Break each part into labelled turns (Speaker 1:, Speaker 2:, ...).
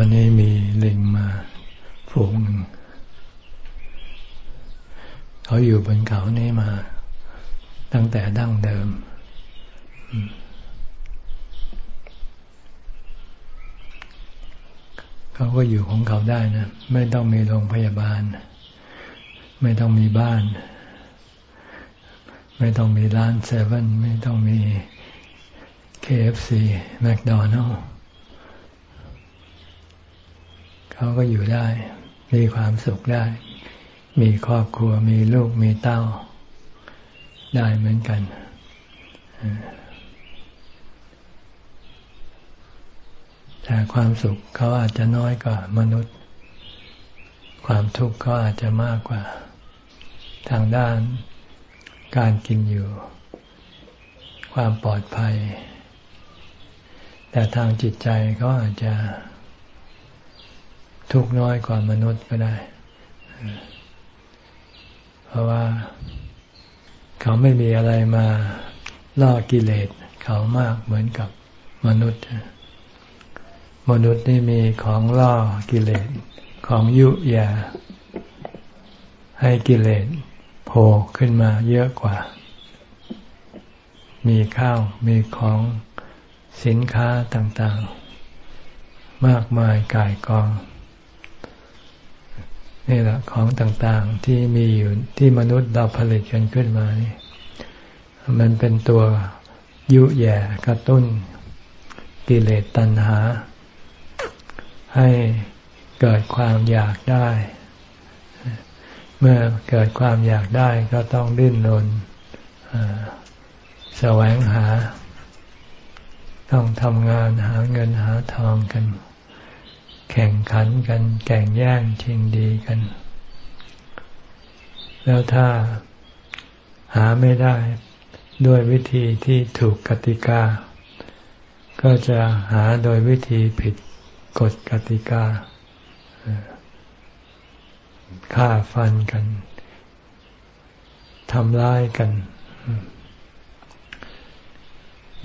Speaker 1: วันนี้มีลิงมาฝูงหนึ่งเขาอยู่บนเขานี้มา ตั้งแต่ดั้งเดิม เขาก็อยู่ของเขาได้นะ ไม่ต้องมีโรงพยาบาล ไม่ต้องมีบ้าน ไม่ต้องมีร้านเซเว่นไม่ต้องมี KFC แมคโดนัลล์ เขาก็อยู่ได้ มีความสุขได้ มีครอบครัวมีลูกมีเต้า ได้เหมือนกัน แต่ความสุขเขาอาจจะน้อยกว่ามนุษย์ ความทุกข์เขาอาจจะมากกว่า ทางด้านการกินอยู่ ความปลอดภัย แต่ทางจิตใจเขาอาจจะ ทุกน้อยกว่ามนุษย์ก็ได้ เพราะว่าเขาไม่มีอะไรมาล่อกิเลสเขามากเหมือนกับมนุษย์ มนุษย์นี่มีของล่อกิเลสของยุยา ให้กิเลสโผล่ขึ้นมาเยอะกว่า มีข้าวมีของสินค้าต่างๆ มากมายกายกอง นี่แหละของต่างๆที่มีอยู่ที่มนุษย์เราผลิตกันขึ้นมานี่มันเป็นตัวยุแย่กระตุ้นกิเลสตัณหา ให้เกิดความอยากได้ เมื่อเกิดความอยากได้ก็ต้องดิ้นรนแสวงหา ต้องทำงานหาเงินหาทองกัน แข่งขันกัน แข่งแย่งชิงดีกัน แล้วถ้าหาไม่ได้ด้วยวิธีที่ถูกกติกา ก็จะหาโดยวิธีผิดกฎกติกาฆ่าฟันกันทำร้ายกัน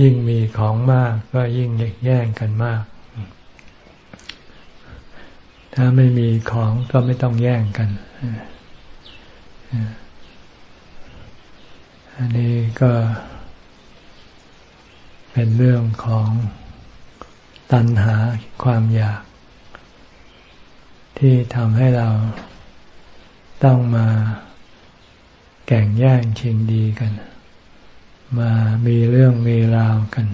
Speaker 1: ยิ่งมีของมากก็ยิ่งแย่งกันมาก ถ้าไม่มีของก็ไม่ต้องแย่งกัน อันนี้ก็เป็นเรื่องของตัณหาความอยาก ที่ทำให้เราต้องมาแก่งแย่งชิงดีกัน มามีเรื่องมีราวกัน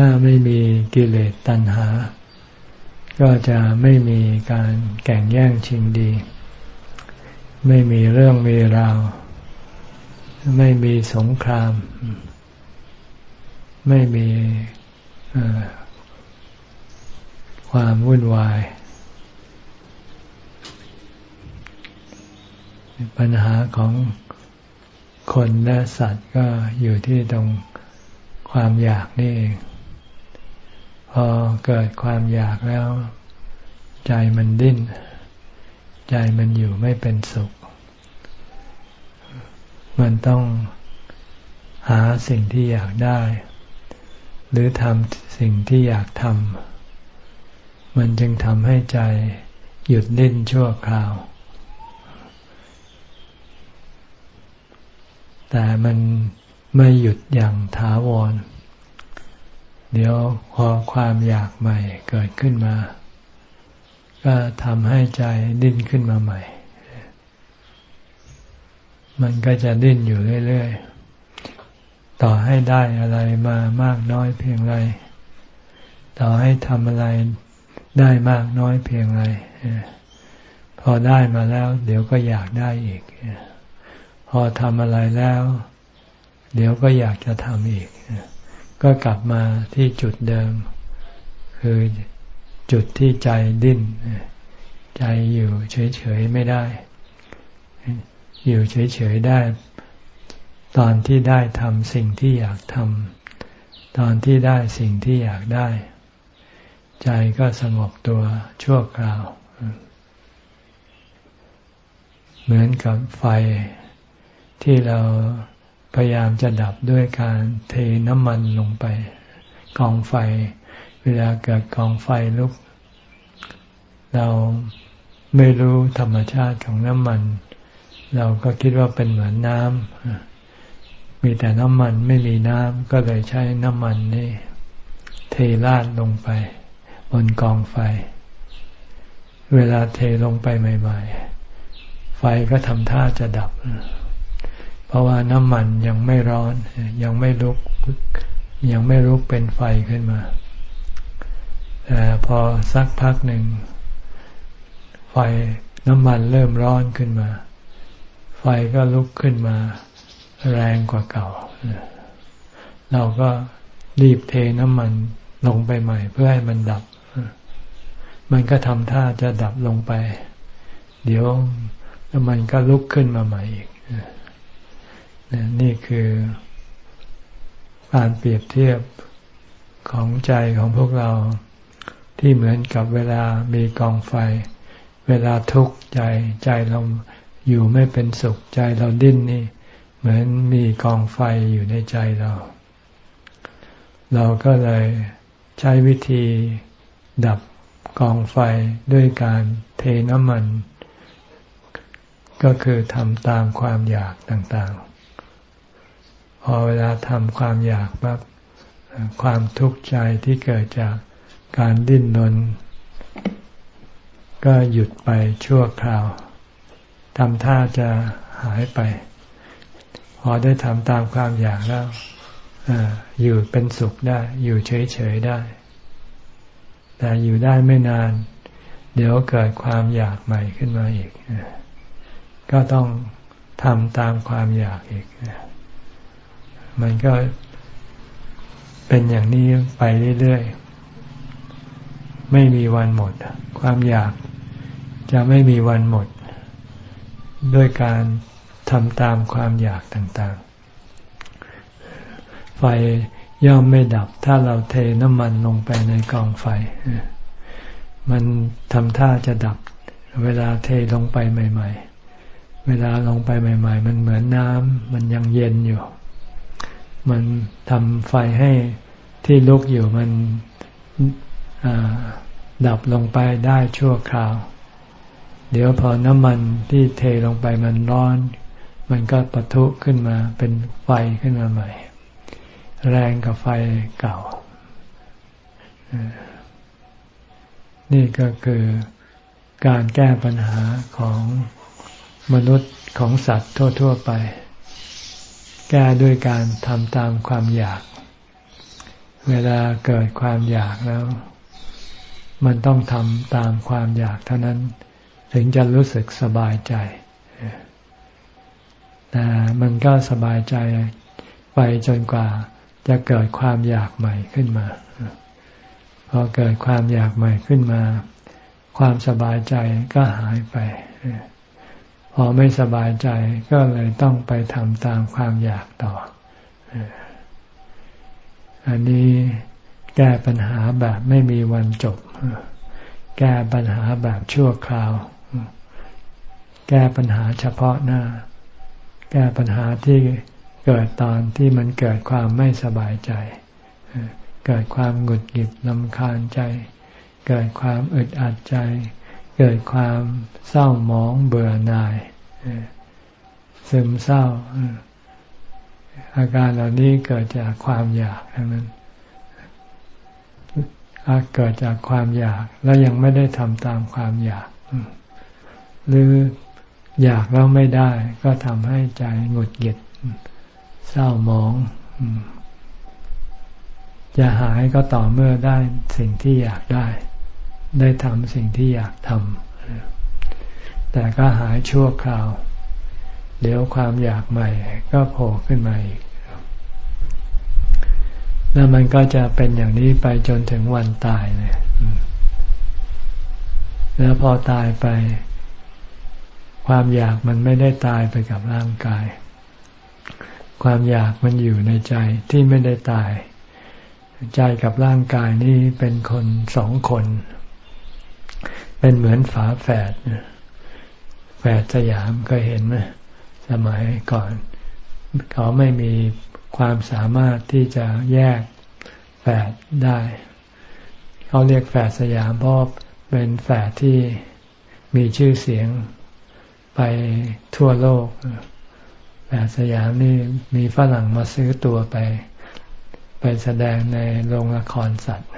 Speaker 1: ถ้าไม่มีกิเลสตัณหา ก็จะไม่มีการแข่งแย่งชิงดี ไม่มีเรื่องมีราว ไม่มีสงคราม ไม่มีความวุ่นวาย ปัญหาของคนและสัตว์ก็อยู่ที่ตรงความอยากนี่เอง พอเกิดความอยากแล้ว ใจมันดิ้น ใจมันอยู่ไม่เป็นสุข มันต้องหาสิ่งที่อยากได้ หรือทำสิ่งที่อยากทำมันจึงทำให้ใจหยุดดิ้นชั่วคราว แต่มันไม่หยุดอย่างถาวร เดี๋ยวพอความอยากใหม่เกิดขึ้นมา ก็ทำให้ใจดิ้นขึ้นมาใหม่ มันก็จะดิ้นอยู่เรื่อยๆ ต่อให้ได้อะไรมามากน้อยเพียงไร ต่อให้ทำอะไรได้มากน้อยเพียงไร พอได้มาแล้ว เดี๋ยวก็อยากได้อีก พอทำอะไรแล้ว เดี๋ยวก็อยากจะทำอีก ก็กลับมาที่จุดเดิม คือจุดที่ใจดิ้น ใจอยู่เฉยๆไม่ได้ อยู่เฉยๆได้ ตอนที่ได้ทำสิ่งที่อยากทำตอนที่ได้สิ่งที่อยากได้ ใจก็สงบตัวชั่วคราว เหมือนกับไฟที่เรา พยายามจะดับด้วยการเทน้ำมันลงไป กองไฟ เวลาเกิดกองไฟลุก เราไม่รู้ธรรมชาติของน้ำมัน เราก็คิดว่าเป็นเหมือนน้ำมีแต่น้ำมันไม่มีน้ำก็เลยใช้น้ำมันนี่เทราดลงไป บนกองไฟ เวลาเทลงไปใหม่ ๆ ไฟก็ทำท่าจะดับ เพราะว่าน้ำมันยังไม่ร้อน ยังไม่ลุกยังไม่ลุกเป็นไฟขึ้นมาแต่พอสักพักหนึ่ง ไฟน้ำมันเริ่มร้อนขึ้นมา ไฟก็ลุกขึ้นมา แรงกว่าเก่า เราก็รีบเทน้ำมันลงไปใหม่ เพื่อให้มันดับ มันก็ทำท่าจะดับลงไป เดี๋ยวแล้วมันก็ลุกขึ้นมาใหม่อีก นี่คือการเปรียบเทียบของใจของพวกเราที่เหมือนกับเวลามีกองไฟ เวลาทุกข์ใจใจเราอยู่ไม่เป็นสุขใจเราดิ้นนี่ เหมือนมีกองไฟอยู่ในใจเรา เราก็เลยใช้วิธีดับกองไฟด้วยการเทน้ำมัน ก็คือทำตามความอยากต่างๆ อเวลาทำความอยากปั๊บความทุกข์ใจที่เกิดจากการดิ้นรนก็หยุดไปชั่วคราวทำท่าจะหายไป พอได้ทำตามความอยากแล้วอยู่เป็นสุขได้ อยู่เฉยๆได้ แต่อยู่ได้ไม่นาน เดี๋ยวเกิดความอยากใหม่ขึ้นมาอีก ก็ต้องทำตามความอยากอีก มันก็เป็นอย่างนี้ไปเรื่อยๆ ไม่มีวันหมด ความอยากจะไม่มีวันหมด ด้วยการทำตามความอยากต่างๆ ไฟย่อมไม่ดับ ถ้าเราเทน้ำมันลงไปในกองไฟ มันทำท่าจะดับ เวลาเทลงไปใหม่ ๆ เวลาลงไปใหม่ ๆ มันเหมือนน้ำมันยังเย็นอยู่ มันทำไฟให้ที่ลุกอยู่มันดับลงไปได้ชั่วคราว เดี๋ยวพอน้ำมันที่เทลงไปมันร้อน มันก็ปะทุขึ้นมาเป็นไฟขึ้นมาใหม่ แรงกับไฟเก่า นี่ก็คือการแก้ปัญหาของมนุษย์ของสัตว์ทั่ว ๆ ไป แก้ด้วยการทำตามความอยาก เวลาเกิดความอยากแล้ว มันต้องทำตามความอยากเท่านั้น ถึงจะรู้สึกสบายใจ แต่มันก็สบายใจไปจนกว่าจะเกิดความอยากใหม่ขึ้นมา พอเกิดความอยากใหม่ขึ้นมา ความสบายใจก็หายไป อไม่สบายใจก็เลยต้องไปทำตามความอยากต่อ อันนี้แก้ปัญหาแบบไม่มีวันจบ แก้ปัญหาแบบชั่วคราว แก้ปัญหาเฉพาะหน้า แก้ปัญหาที่เกิดตอนที่มันเกิดความไม่สบายใจ เกิดความหงุดหงิดลำคาญใจ เกิดความอึดอัดใจ เกิดความเศร้าหมองเบื่อหน่าย ซึมเศร้า อาการเหล่านี้เกิดจากความอยากทั้งนั้นเกิดจากความอยาก แล้วยังไม่ได้ทำตามความอยาก หรืออยากแล้วไม่ได้ ก็ทำให้ใจหงุดหงิดเศร้าหมอง จะหายก็ต่อเมื่อได้สิ่งที่อยากได้ ได้ทำสิ่งที่อยากทำ แต่ก็หายชั่วคราว เดี๋ยวความอยากใหม่ก็โผล่ขึ้นมาอีก แล้วมันก็จะเป็นอย่างนี้ไปจนถึงวันตายเลยแล้วพอตายไป ความอยากมันไม่ได้ตายไปกับร่างกาย ความอยากมันอยู่ในใจที่ไม่ได้ตาย ใจกับร่างกายนี่เป็นคนสองคน เป็นเหมือนฝาแฝด แฝดสยามเคยเห็นไหมสมัยก่อน เขาไม่มีความสามารถที่จะแยกแฝดได้ เขาเรียกแฝดสยามเพราะเป็นแฝดที่มีชื่อเสียงไปทั่วโลกแฝดสยามนี่มีฝรั่งมาซื้อตัวไป ไปแสดงในโรงละครสัตว์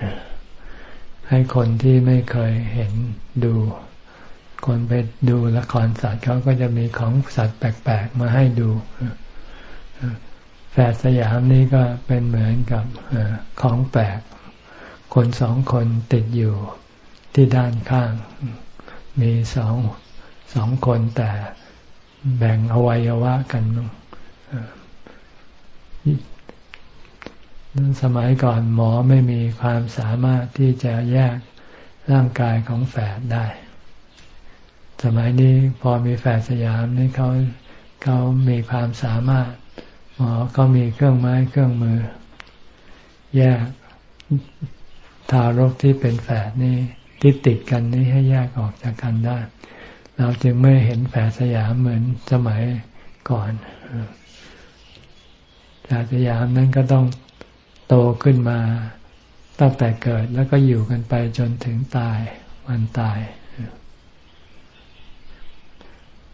Speaker 1: ให้คนที่ไม่เคยเห็นดู คนไปดูละครสัตว์เขาก็จะมีของสัตว์แปลกๆมาให้ดูแฝดสยามนี่ก็เป็นเหมือนกับของแปลก คนสองคนติดอยู่ที่ด้านข้าง มีสองสองคนแต่แบ่งอวัยวะกันสมัยก่อนหมอไม่มีความสามารถที่จะแยกร่างกายของแฝดได้ สมัยนี้พอมีแฝดสยามนี่เขาเขามีความสามารถหมอก็มีเครื่องไม้เครื่องมือ แยกทารกที่เป็นแฝดนี่ที่ติดกันนี่ให้แยกออกจากกันได้ เราจึงไม่เห็นแฝดสยามเหมือนสมัยก่อนแฝดสยามนั้นก็ต้องโตขึ้นมาตั้งแต่เกิดแล้วก็อยู่กันไปจนถึงตายวันตาย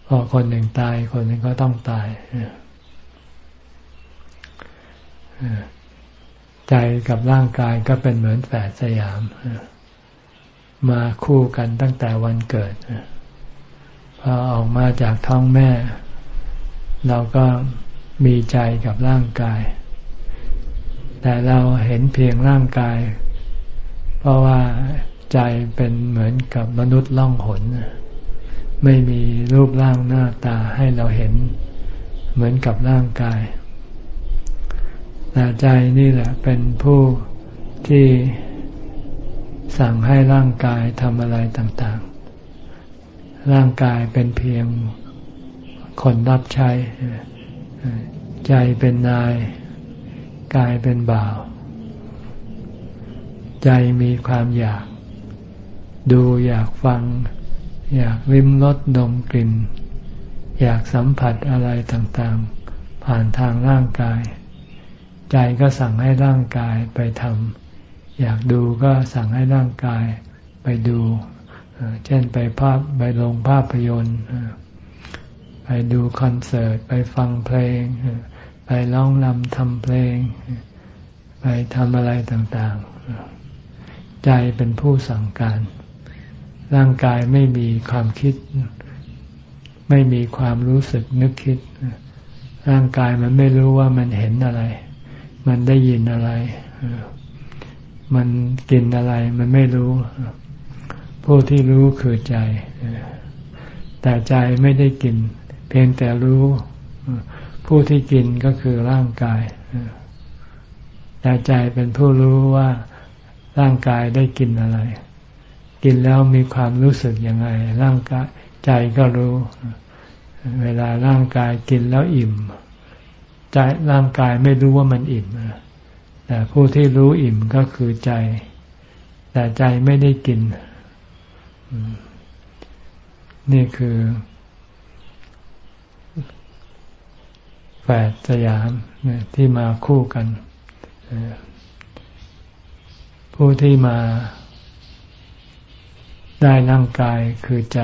Speaker 1: พอคนหนึ่งตายคนหนึ่งก็ต้องตายใจกับร่างกายก็เป็นเหมือนแฝดสยาม มาคู่กันตั้งแต่วันเกิดพอออกมาจากท้องแม่ เราก็มีใจกับร่างกาย แต่เราเห็นเพียงร่างกาย เพราะว่าใจเป็นเหมือนกับมนุษย์ล่องหน ไม่มีรูปร่างหน้าตาให้เราเห็น เหมือนกับร่างกายแต่ใจนี่แหละเป็นผู้ที่สั่งให้ร่างกายทำอะไรต่างๆ ร่างกายเป็นเพียงคนรับใช้ ใจเป็นนาย กายเป็นบ่าว ใจมีความอยาก ดูอยากฟัง อยากลิ้มรสดมกลิ่น อยากสัมผัสอะไรต่างๆ ผ่านทางร่างกาย ใจก็สั่งให้ร่างกายไปทำอยากดูก็สั่งให้ร่างกายไปดู เช่นไปภาพไปลงภาพยนตร์ไปดูคอนเสิร์ต ไปฟังเพลง ไปร้องรำทำเพลง ไปทำอะไรต่างๆ ใจเป็นผู้สั่งการ ร่างกายไม่มีความคิด ไม่มีความรู้สึกนึกคิด ร่างกายมันไม่รู้ว่ามันเห็นอะไร มันได้ยินอะไร มันกินอะไร มันไม่รู้ ผู้ที่รู้คือใจ แต่ใจไม่ได้กิน เพียงแต่รู้ ผู้ที่กินก็คือร่างกาย แต่ใจเป็นผู้รู้ว่าร่างกายได้กินอะไร กินแล้วมีความรู้สึกยังไง ร่างกายใจก็รู้ เวลาร่างกายกินแล้วอิ่ม ใจร่างกายไม่รู้ว่ามันอิ่มแต่ผู้ที่รู้อิ่มก็คือใจ แต่ใจไม่ได้กิน นี่คือแฝดสยามที่มาคู่กัน ผู้ที่มา ได้ร่างกายคือใจ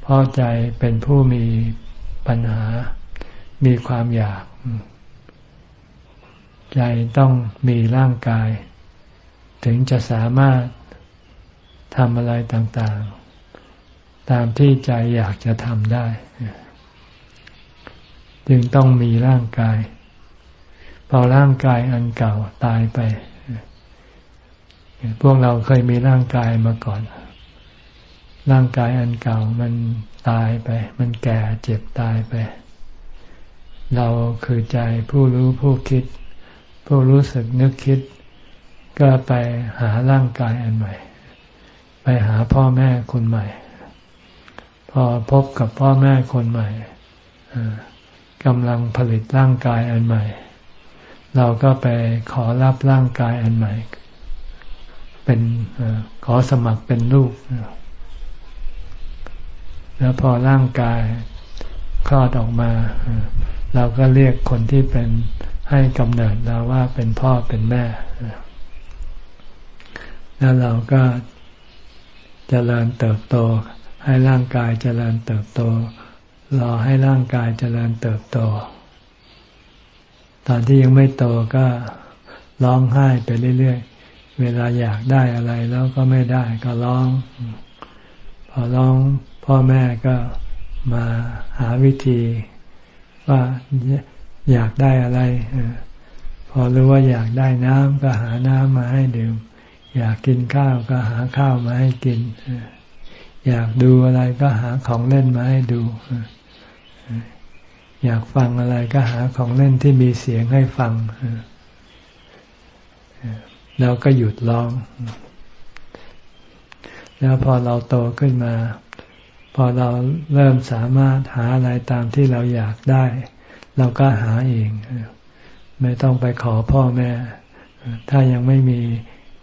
Speaker 1: เพราะใจเป็นผู้มีปัญหา มีความอยาก ใจต้องมีร่างกาย ถึงจะสามารถทำอะไรต่างๆ ตามที่ใจอยากจะทำได้ จึงต้องมีร่างกาย พอร่างกายอันเก่าตายไป พวกเราเคยมีร่างกายมาก่อน ร่างกายอันเก่ามันตายไป มันแก่เจ็บตายไป เราคือใจผู้รู้ผู้คิด ผู้รู้สึกนึกคิด ก็ไปหาร่างกายอันใหม่ ไปหาพ่อแม่คนใหม่ พอพบกับพ่อแม่คนใหม่กำลังผลิตร่างกายอันใหม่ เราก็ไปขอรับร่างกายอันใหม่ เป็นขอสมัครเป็นลูก แล้วพอร่างกายคลอดออกมา เราก็เรียกคนที่เป็นให้กำเนิดเราว่าเป็นพ่อเป็นแม่ แล้วเราก็จเจริญเติบโต ให้ร่างกายจเจริญเติบโต รอให้ร่างกายจเจริญเติบโต ตอนที่ยังไม่โตก็ร้องไห้ไปเรื่อยๆ เวลาอยากได้อะไรแล้วก็ไม่ได้ก็ร้อง พอร้องพ่อแม่ก็มาหาวิธี ว่าอยากได้อะไรพอรู้ว่าอยากได้น้ำก็หาน้ำมาให้ดื่ม อยากกินข้าวก็หาข้าวมาให้กิน อยากดูอะไรก็หาของเล่นมาให้ดู อยากฟังอะไรก็หาของเล่นที่มีเสียงให้ฟัง แล้วก็หยุดร้อง แล้วพอเราโตขึ้นมา พอเราเริ่มสามารถหาอะไรตามที่เราอยากได้ เราก็หาเอง ไม่ต้องไปขอพ่อแม่ ถ้ายังไม่มี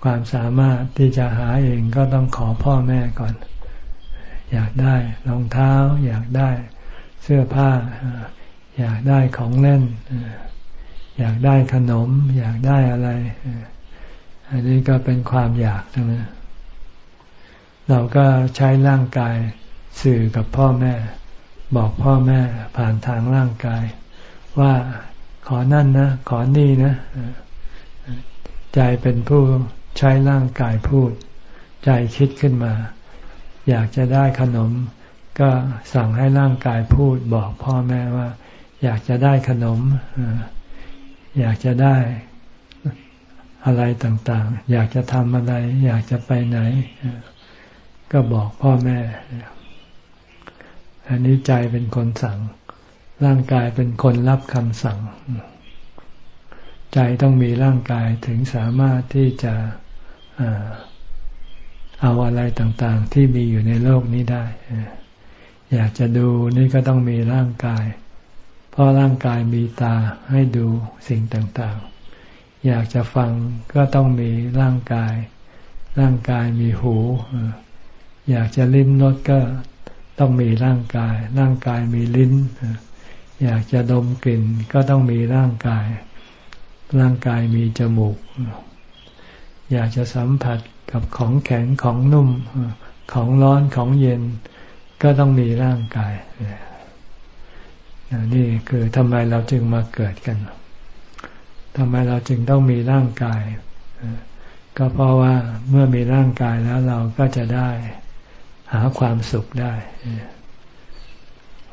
Speaker 1: ความสามารถที่จะหาเองก็ต้องขอพ่อแม่ก่อน อยากได้รองเท้า อยากได้เสื้อผ้า อยากได้ของเล่น อยากได้ขนม อยากได้อะไร อันนี้ก็เป็นความอยากทั้งนั้นเราก็ใช้ร่างกายสื่อกับพ่อแม่ บอกพ่อแม่ผ่านทางร่างกาย ว่าขอนั่นนะ ขอนี่นะ ใจเป็นผู้ใช้ร่างกายพูด ใจคิดขึ้นมา อยากจะได้ขนม ก็สั่งให้ร่างกายพูด บอกพ่อแม่ว่า อยากจะได้ขนม อยากจะได้ อะไรต่างๆ อยากจะทำอะไร อยากจะไปไหน ก็บอกพ่อแม่ อันนี้ใจเป็นคนสั่ง ร่างกายเป็นคนรับคำสั่ง ใจต้องมีร่างกายถึงสามารถที่จะเอาอะไรต่างๆ ที่มีอยู่ในโลกนี้ได้ อยากจะดูนี่ก็ต้องมีร่างกาย เพราะร่างกายมีตาให้ดูสิ่งต่างๆ อยากจะฟังก็ต้องมีร่างกาย ร่างกายมีหู อยากจะลิ้มรสก็ต้องมีร่างกาย ร่างกายมีลิ้น อยากจะดมกลิ่นก็ต้องมีร่างกาย ร่างกายมีจมูก อยากจะสัมผัสกับของแข็งของนุ่ม ของร้อนของเย็น ก็ต้องมีร่างกายนี่คือทำไมเราจึงมาเกิดกัน ทำไมเราจึงต้องมีร่างกาย ก็เพราะว่าเมื่อมีร่างกายแล้วเราก็จะได้หาความสุขได้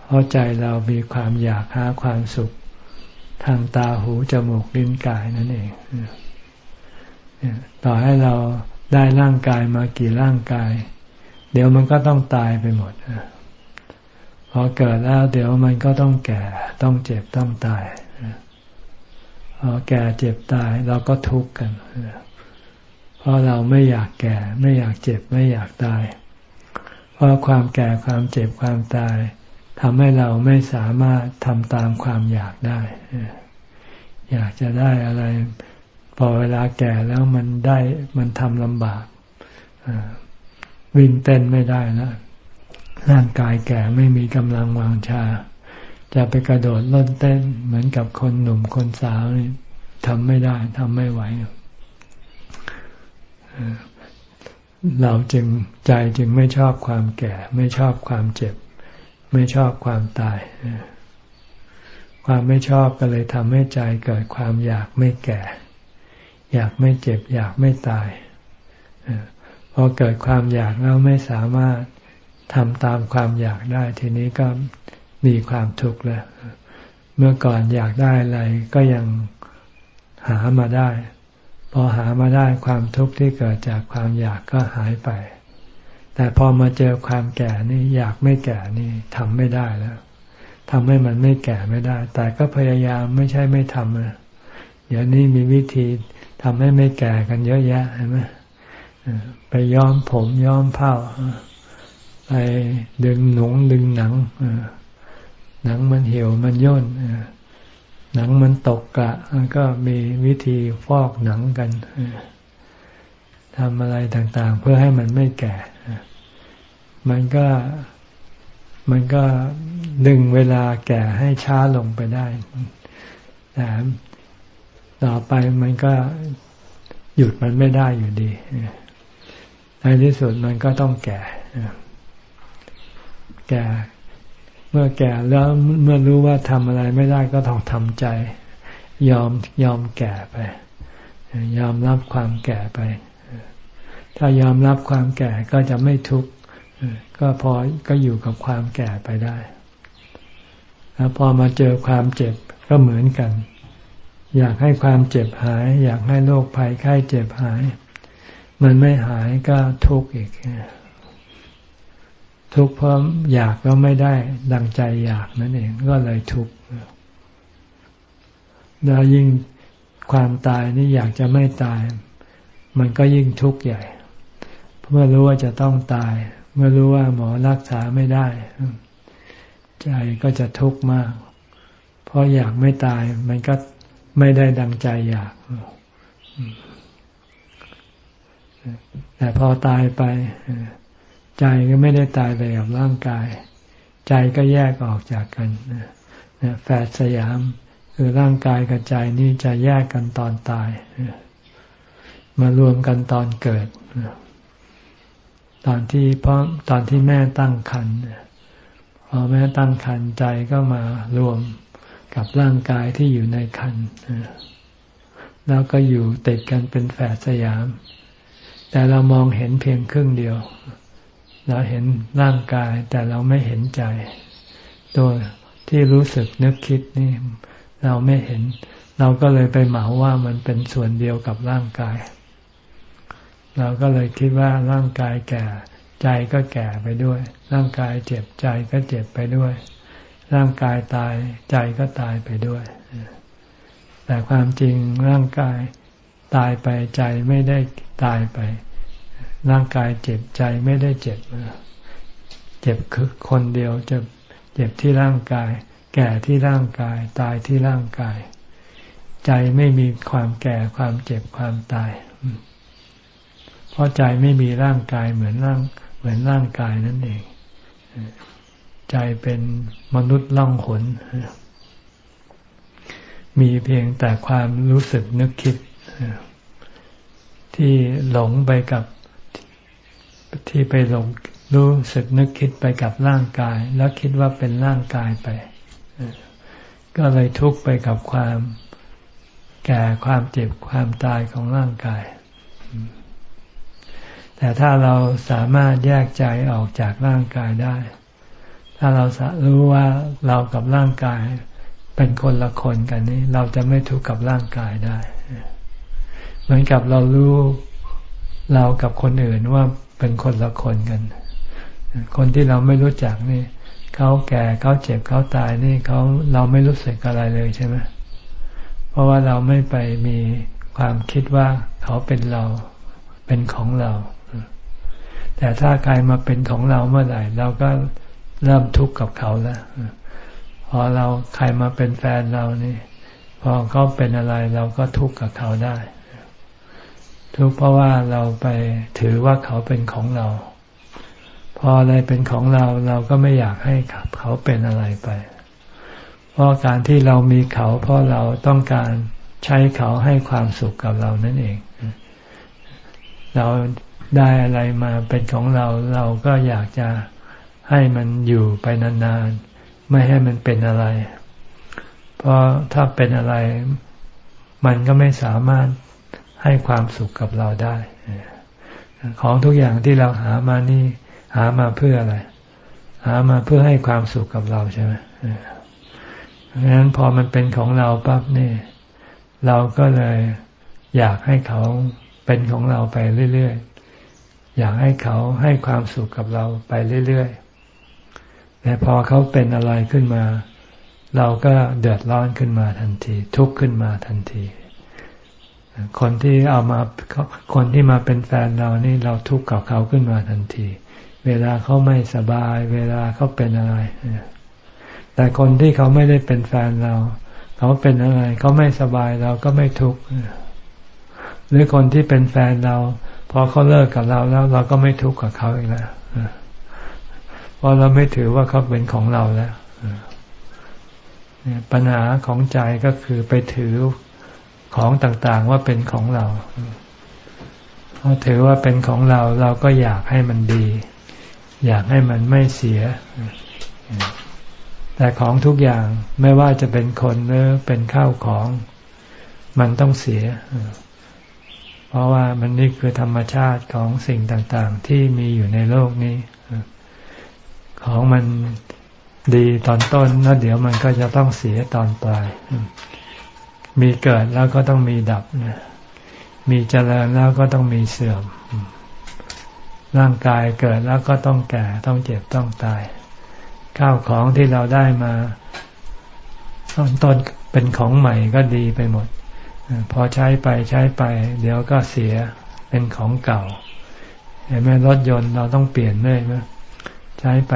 Speaker 1: เพราะใจเรามีความอยากหาความสุข ทางตาหูจมูกลิ้นกายนั่นเอง ต่อให้เราได้ร่างกายมากี่ร่างกาย เดี๋ยวมันก็ต้องตายไปหมดพอเกิดแล้วเดี๋ยวมันก็ต้องแก่ ต้องเจ็บ ต้องตาย แก่เจ็บตายเราก็ทุกข์กัน เพราะเราไม่อยากแก่ ไม่อยากเจ็บไม่อยากตาย เพราะความแก่ความเจ็บความตายทำให้เราไม่สามารถทำตามความอยากได้ อยากจะได้อะไร พอเวลาแก่แล้วมันได้มันทำลำบากวิ่งเต้นไม่ได้แล้วร่างกายแก่ไม่มีกำลังวางชา จะไปกระโดดล่นเต้นเหมือนกับคนหนุ่มคนสาวนี่ทำไม่ได้ทำไม่ไหวเราจึงใจจึงไม่ชอบความแก่ ไม่ชอบความเจ็บ ไม่ชอบความตาย ความไม่ชอบก็เลยทำให้ใจเกิดความอยากไม่แก่ อยากไม่เจ็บ อยากไม่ตายพอเกิดความอยากแล้วไม่สามารถทำตามความอยากได้ ทีนี้ก็ มีความทุกข์แล้ว เมื่อก่อนอยากได้อะไรก็ยังหามาได้ พอหามาได้ความทุกข์ที่เกิดจากความอยากก็หายไป แต่พอมาเจอความแก่นี่อยากไม่แก่นี่ทำไม่ได้แล้วทำให้มันไม่แก่ไม่ได้ แต่ก็พยายามไม่ใช่ไม่ทำนะเดี๋ยวนี้มีวิธีทำให้ไม่แก่กันเยอะแยะเห็นไหมไปย้อมผมย้อมผ้า ไปดึงหนงดึงหนัง หนังมันเหี่ยวมันย่นหนังมันตกกะก็มีวิธีฟอกหนังกันทำอะไรต่างๆ เพื่อให้มันไม่แก่ มันก็มันก็ดึงเวลาแก่ให้ช้าลงไปได้แต่ต่อไปมันก็หยุดมันไม่ได้อยู่ดีในที่สุดมันก็ต้องแก่ แก่ เมื่อแก่แล้วเมื่อรู้ว่าทำอะไรไม่ได้ก็ต้องทำใจ ยอมยอมแก่ไป ยอมรับความแก่ไป ถ้ายอมรับความแก่ก็จะไม่ทุกข์ก็พอก็อยู่กับความแก่ไปได้แล้วพอมาเจอความเจ็บก็เหมือนกัน อยากให้ความเจ็บหาย อยากให้โรคภัยไข้เจ็บหาย มันไม่หายก็ทุกข์อีก ทุกข์เพราะอยากก็ไม่ได้ดังใจอยากนั่นเองก็เลยทุกข์แล้วยิ่งความตายนี่อยากจะไม่ตาย มันก็ยิ่งทุกข์ใหญ่ เมื่อรู้ว่าจะต้องตาย เมื่อรู้ว่าหมอรักษาไม่ได้ ใจก็จะทุกข์มาก เพราะอยากไม่ตาย มันก็ไม่ได้ดังใจอยาก แต่พอตายไป ใจก็ไม่ได้ตายไปกับร่างกาย ใจก็แยกออกจากกันแฝดสยาม คือร่างกายกับใจนี่จะแยกกันตอนตาย มารวมกันตอนเกิด ตอนที่พราะตอนที่แม่ตั้งครรภ์พอแม่ตั้งครรภ์ใจก็มารวมกับร่างกายที่อยู่ในครรภ์แล้วก็อยู่ติดกันเป็นแฝดสยาม แต่เรามองเห็นเพียงครึ่งเดียว เราเห็นร่างกายแต่เราไม่เห็นใจ ตัวที่รู้สึกนึกคิดนี่ เราไม่เห็น เราก็เลยไปเหมาว่ามันเป็นส่วนเดียวกับร่างกาย เราก็เลยคิดว่าร่างกายแก่ใจก็แก่ไปด้วย ร่างกายเจ็บใจก็เจ็บไปด้วย ร่างกายตายใจก็ตายไปด้วย แต่ความจริงร่างกายตายไปใจไม่ได้ตายไป ร่างกายเจ็บใจไม่ได้เจ็บเจ็บคือคนเดียวจะเจ็บที่ร่างกาย แก่ที่ร่างกาย ตายที่ร่างกาย ใจไม่มีความแก่ความเจ็บความตาย เพราะใจไม่มีร่างกายเหมือนร่าง เหมือนร่างกายนั่นเอง ใจเป็นมนุษย์ล่องหนมีเพียงแต่ความรู้สึกนึกคิดที่หลงไปกับ ที่ไปหลงรู้สึกนึกคิดไปกับร่างกาย แล้วคิดว่าเป็นร่างกายไป ก็เลยทุกข์ไปกับความแก่ความเจ็บความตายของร่างกาย แต่ถ้าเราสามารถแยกใจออกจากร่างกายได้ ถ้าเรารู้ว่าเรากับร่างกายเป็นคนละคนกันนี้ เราจะไม่ทุกข์กับร่างกายได้ เหมือนกับเรารู้เรากับคนอื่นว่า เป็นคนละคนกัน คนที่เราไม่รู้จักนี่เขาแก่เขาเจ็บเขาตายนี่เขาเราไม่รู้สึกอะไรเลยใช่ไหมเพราะว่าเราไม่ไปมีความคิดว่าเขาเป็นเราเป็นของเรา แต่ถ้าใครมาเป็นของเราเมื่อไหร่เราก็เริ่มทุกข์กับเขาแล้วพอเราใครมาเป็นแฟนเรานี่ พอเขาเป็นอะไรเราก็ทุกข์กับเขาได้ ทุกข์เพราะว่าเราไปถือว่าเขาเป็นของเรา พออะไรเป็นของเราเราก็ไม่อยากให้เขาเป็นอะไรไป เพราะการที่เรามีเขา เพราะเราต้องการใช้เขาให้ความสุขกับเรานั่นเอง เราได้อะไรมาเป็นของเรา เราก็อยากจะให้มันอยู่ไปนานๆ ไม่ให้มันเป็นอะไร เพราะถ้าเป็นอะไร มันก็ไม่สามารถ ให้ความสุขกับเราได้ ของทุกอย่างที่เราหามานี่หามาเพื่ออะไร หามาเพื่อให้ความสุขกับเราใช่ไหมเพราะฉะนั้นพอมันเป็นของเราปั๊บนี่ เราก็เลยอยากให้เขาเป็นของเราไปเรื่อยๆ อยากให้เขาให้ความสุขกับเราไปเรื่อยๆ แต่พอเขาเป็นอะไรขึ้นมา เราก็เดือดร้อนขึ้นมาทันที ทุกข์ขึ้นมาทันที คนที่เอามาคนที่มาเป็นแฟนเรานี่เราทุกข์กับเขาขึ้นมาทันที เวลาเขาไม่สบาย เวลาเขาเป็นอะไร แต่คนที่เขาไม่ได้เป็นแฟนเรา เขาเป็นอะไร เขาไม่สบายเราก็ไม่ทุกข์หรือคนที่เป็นแฟนเราพอเขาเลิกกับเราแล้ว เราก็ไม่ทุกข์กับเขาอีกแล้วเพราะเราไม่ถือว่าเขาเป็นของเราแล้วปัญหาของใจก็คือไปถือ ของต่างๆว่าเป็นของเราราะถือว่าเป็นของเราเราก็อยากให้มันดี อยากให้มันไม่เสีย แต่ของทุกอย่างไม่ว่าจะเป็นคนหรือเป็นข้าวของ มันต้องเสีย เพราะว่ามันนี่คือธรรมชาติของสิ่งต่างๆ ที่มีอยู่ในโลกนี้ ของมันดีตอนต้นแล้วเดี๋ยวมันก็จะต้องเสียตอนปลาย มีเกิดแล้วก็ต้องมีดับนะมีเจริญแล้วก็ต้องมีเสื่อม ร่างกายเกิดแล้วก็ต้องแก่ ต้องเจ็บ ต้องตาย ข้าวของที่เราได้มาตอนต้นเป็นของใหม่ก็ดีไปหมด พอใช้ไปใช้ไป เดี๋ยวก็เสีย เป็นของเก่า เห็นไหมรถยนต์เราต้องเปลี่ยนเลยไหมใช้ไป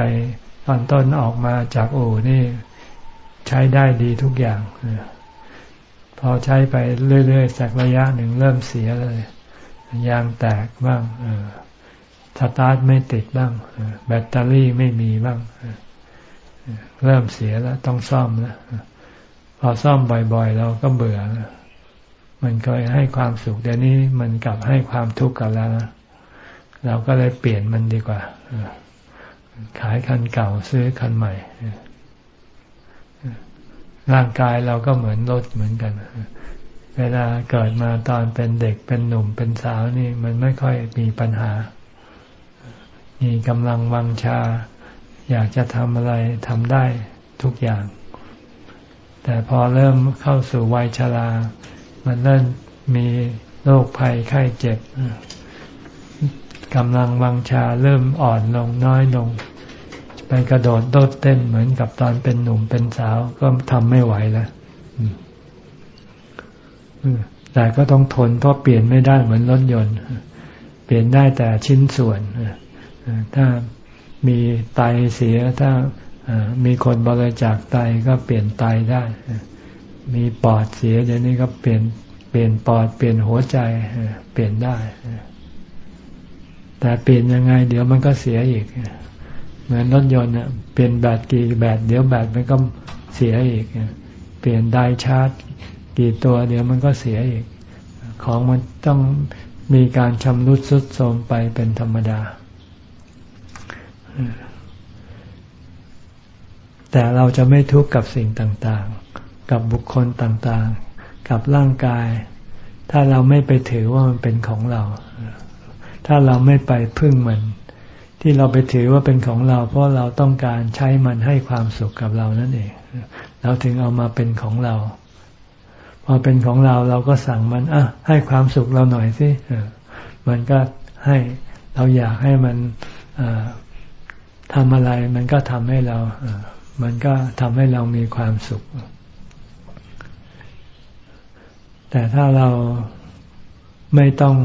Speaker 1: ตอนต้นออกมาจากอู่นี่ ใช้ได้ดีทุกอย่าง พอใช้ไปเรื่อยๆสักระยะหนึ่งเริ่มเสียเลย ยางแตกบ้างสตาร์ทไม่ติดบ้างแบตเตอรี่ไม่มีบ้างเริ่มเสียแล้วต้องซ่อมแล้วพอซ่อมบ่อยๆ เราก็เบื่อ มันเคยให้ความสุขเดี๋ยวนี้มันกลับให้ความทุกข์กันแล้วนะเราก็เลยเปลี่ยนมันดีกว่าขายคันเก่าซื้อคันใหม่ ร่างกายเราก็เหมือนรถเหมือนกัน เวลาเกิดมาตอนเป็นเด็กเป็นหนุ่มเป็นสาวนี่มันไม่ค่อยมีปัญหา มีกำลังวังชา อยากจะทำอะไรทำได้ทุกอย่าง แต่พอเริ่มเข้าสู่วัยชรา มันเริ่มมีโรคภัยไข้เจ็บกำลังวังชาเริ่มอ่อนลงน้อยลง ไปกระโดดโดดเต้นเหมือนกับตอนเป็นหนุ่มเป็นสาวก็ทำไม่ไหวแล้วแต่ก็ต้องทนเพราะเปลี่ยนไม่ได้เหมือนรถยนต์ เปลี่ยนได้แต่ชิ้นส่วนถ้ามีไตเสียถ้ามีคนบริจาคไตก็เปลี่ยนไตได้ มีปอดเสียเดี๋ยวนี้ก็เปลี่ยนเปลี่ยนปอดเปลี่ยนหัวใจเปลี่ยนได้ แต่เปลี่ยนยังไง เดี๋ยวมันก็เสียอีก เหมือนรถยนต์เนี่ยเปลี่ยนแบตกี่แบตเดี๋ยวแบตมันก็เสียอีก เปลี่ยนไดชาร์จกี่ตัวเดี๋ยวมันก็เสียอีก ของมันต้องมีการชำรุดทรุดโทรมไปเป็นธรรมดา แต่เราจะไม่ทุกข์กับสิ่งต่างๆ กับบุคคลต่างๆ กับร่างกาย ถ้าเราไม่ไปถือว่ามันเป็นของเรา ถ้าเราไม่ไปพึ่งมัน ที่เราไปถือว่าเป็นของเรา เพราะเราต้องการใช้มันให้ความสุขกับเรานั่นเอง เราถึงเอามาเป็นของเรา พอเป็นของเราเราก็สั่งมันอะให้ความสุขเราหน่อยสิมันก็ให้เราอยากให้มันทำอะไร มันก็ทำให้เรามันก็ทำให้เรามีความสุข แต่ถ้าเราไม่ต้อง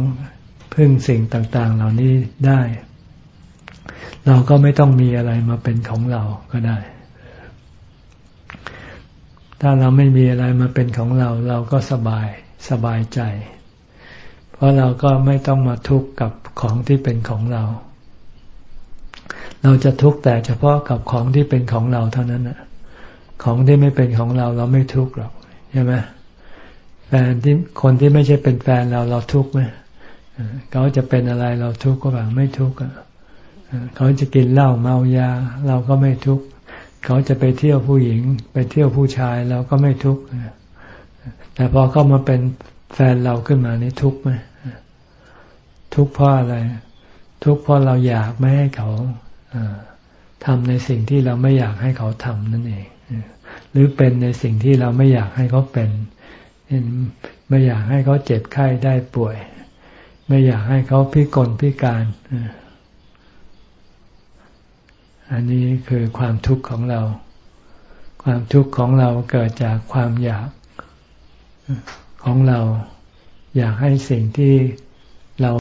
Speaker 1: พึ่งสิ่งต่าง ๆ เหล่านี้ได้ เราก็ไม่ต้องมีอะไรมาเป็นของเราก็ได้ ถ้าเราไม่มีอะไรมาเป็นของเรา เราก็สบายสบายใจ เพราะเราก็ไม่ต้องมาทุกข์กับของที่เป็นของเรา เราจะทุกข์แต่เฉพาะกับของที่เป็นของเราเท่านั้นนะของที่ไม่เป็นของเราเราไม่ทุกข์หรอกใช่ไหมแฟนที่คนที่ไม่ใช่เป็นแฟนเราเราทุกข์ไหมเขาจะเป็นอะไรเราทุกข์ก็แบบไม่ทุกข์อะ เขาจะกินเหล้าเมายา เราก็ไม่ทุกข์เขาจะไปเที่ยวผู้หญิง ไปเที่ยวผู้ชายเราก็ไม่ทุกข์แต่พอเข้ามาเป็นแฟนเราขึ้นมานี่ทุกข์ไหมทุกข์เพราะอะไร ทุกข์เพราะเราอยากไม่ให้เขาทำในสิ่งที่เราไม่อยากให้เขาทำนั่นเองหรือเป็นในสิ่งที่เราไม่อยากให้เขาเป็น ไม่อยากให้เขาเจ็บไข้ได้ป่วย ไม่อยากให้เขาพิกลพิการอ อันนี้คือความทุกข์ของเรา ความทุกข์ของเราเกิดจากความอยากของเรา อยากให้สิ่งที่เรา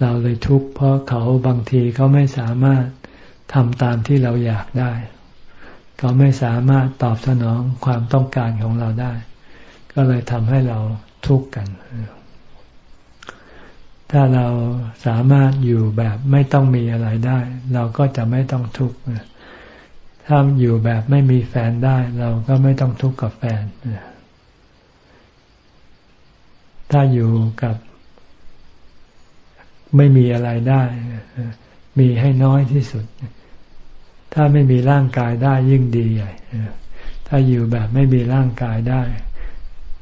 Speaker 1: เราเลยทุกข์เพราะเขาบางทีเขาไม่สามารถทำตามที่เราอยากได้ เขาไม่สามารถตอบสนองความต้องการของเราได้ ก็เลยทำให้เราทุกข์กัน ถ้าเราสามารถอยู่แบบไม่ต้องมีอะไรได้ เราก็จะไม่ต้องทุกข์ถ้าอยู่แบบไม่มีแฟนได้ เราก็ไม่ต้องทุกข์กับแฟน ถ้าอยู่กับไม่มีอะไรได้ มีให้น้อยที่สุด ถ้าไม่มีร่างกายได้ยิ่งดีใหญ่ถ้าอยู่แบบไม่มีร่างกายได้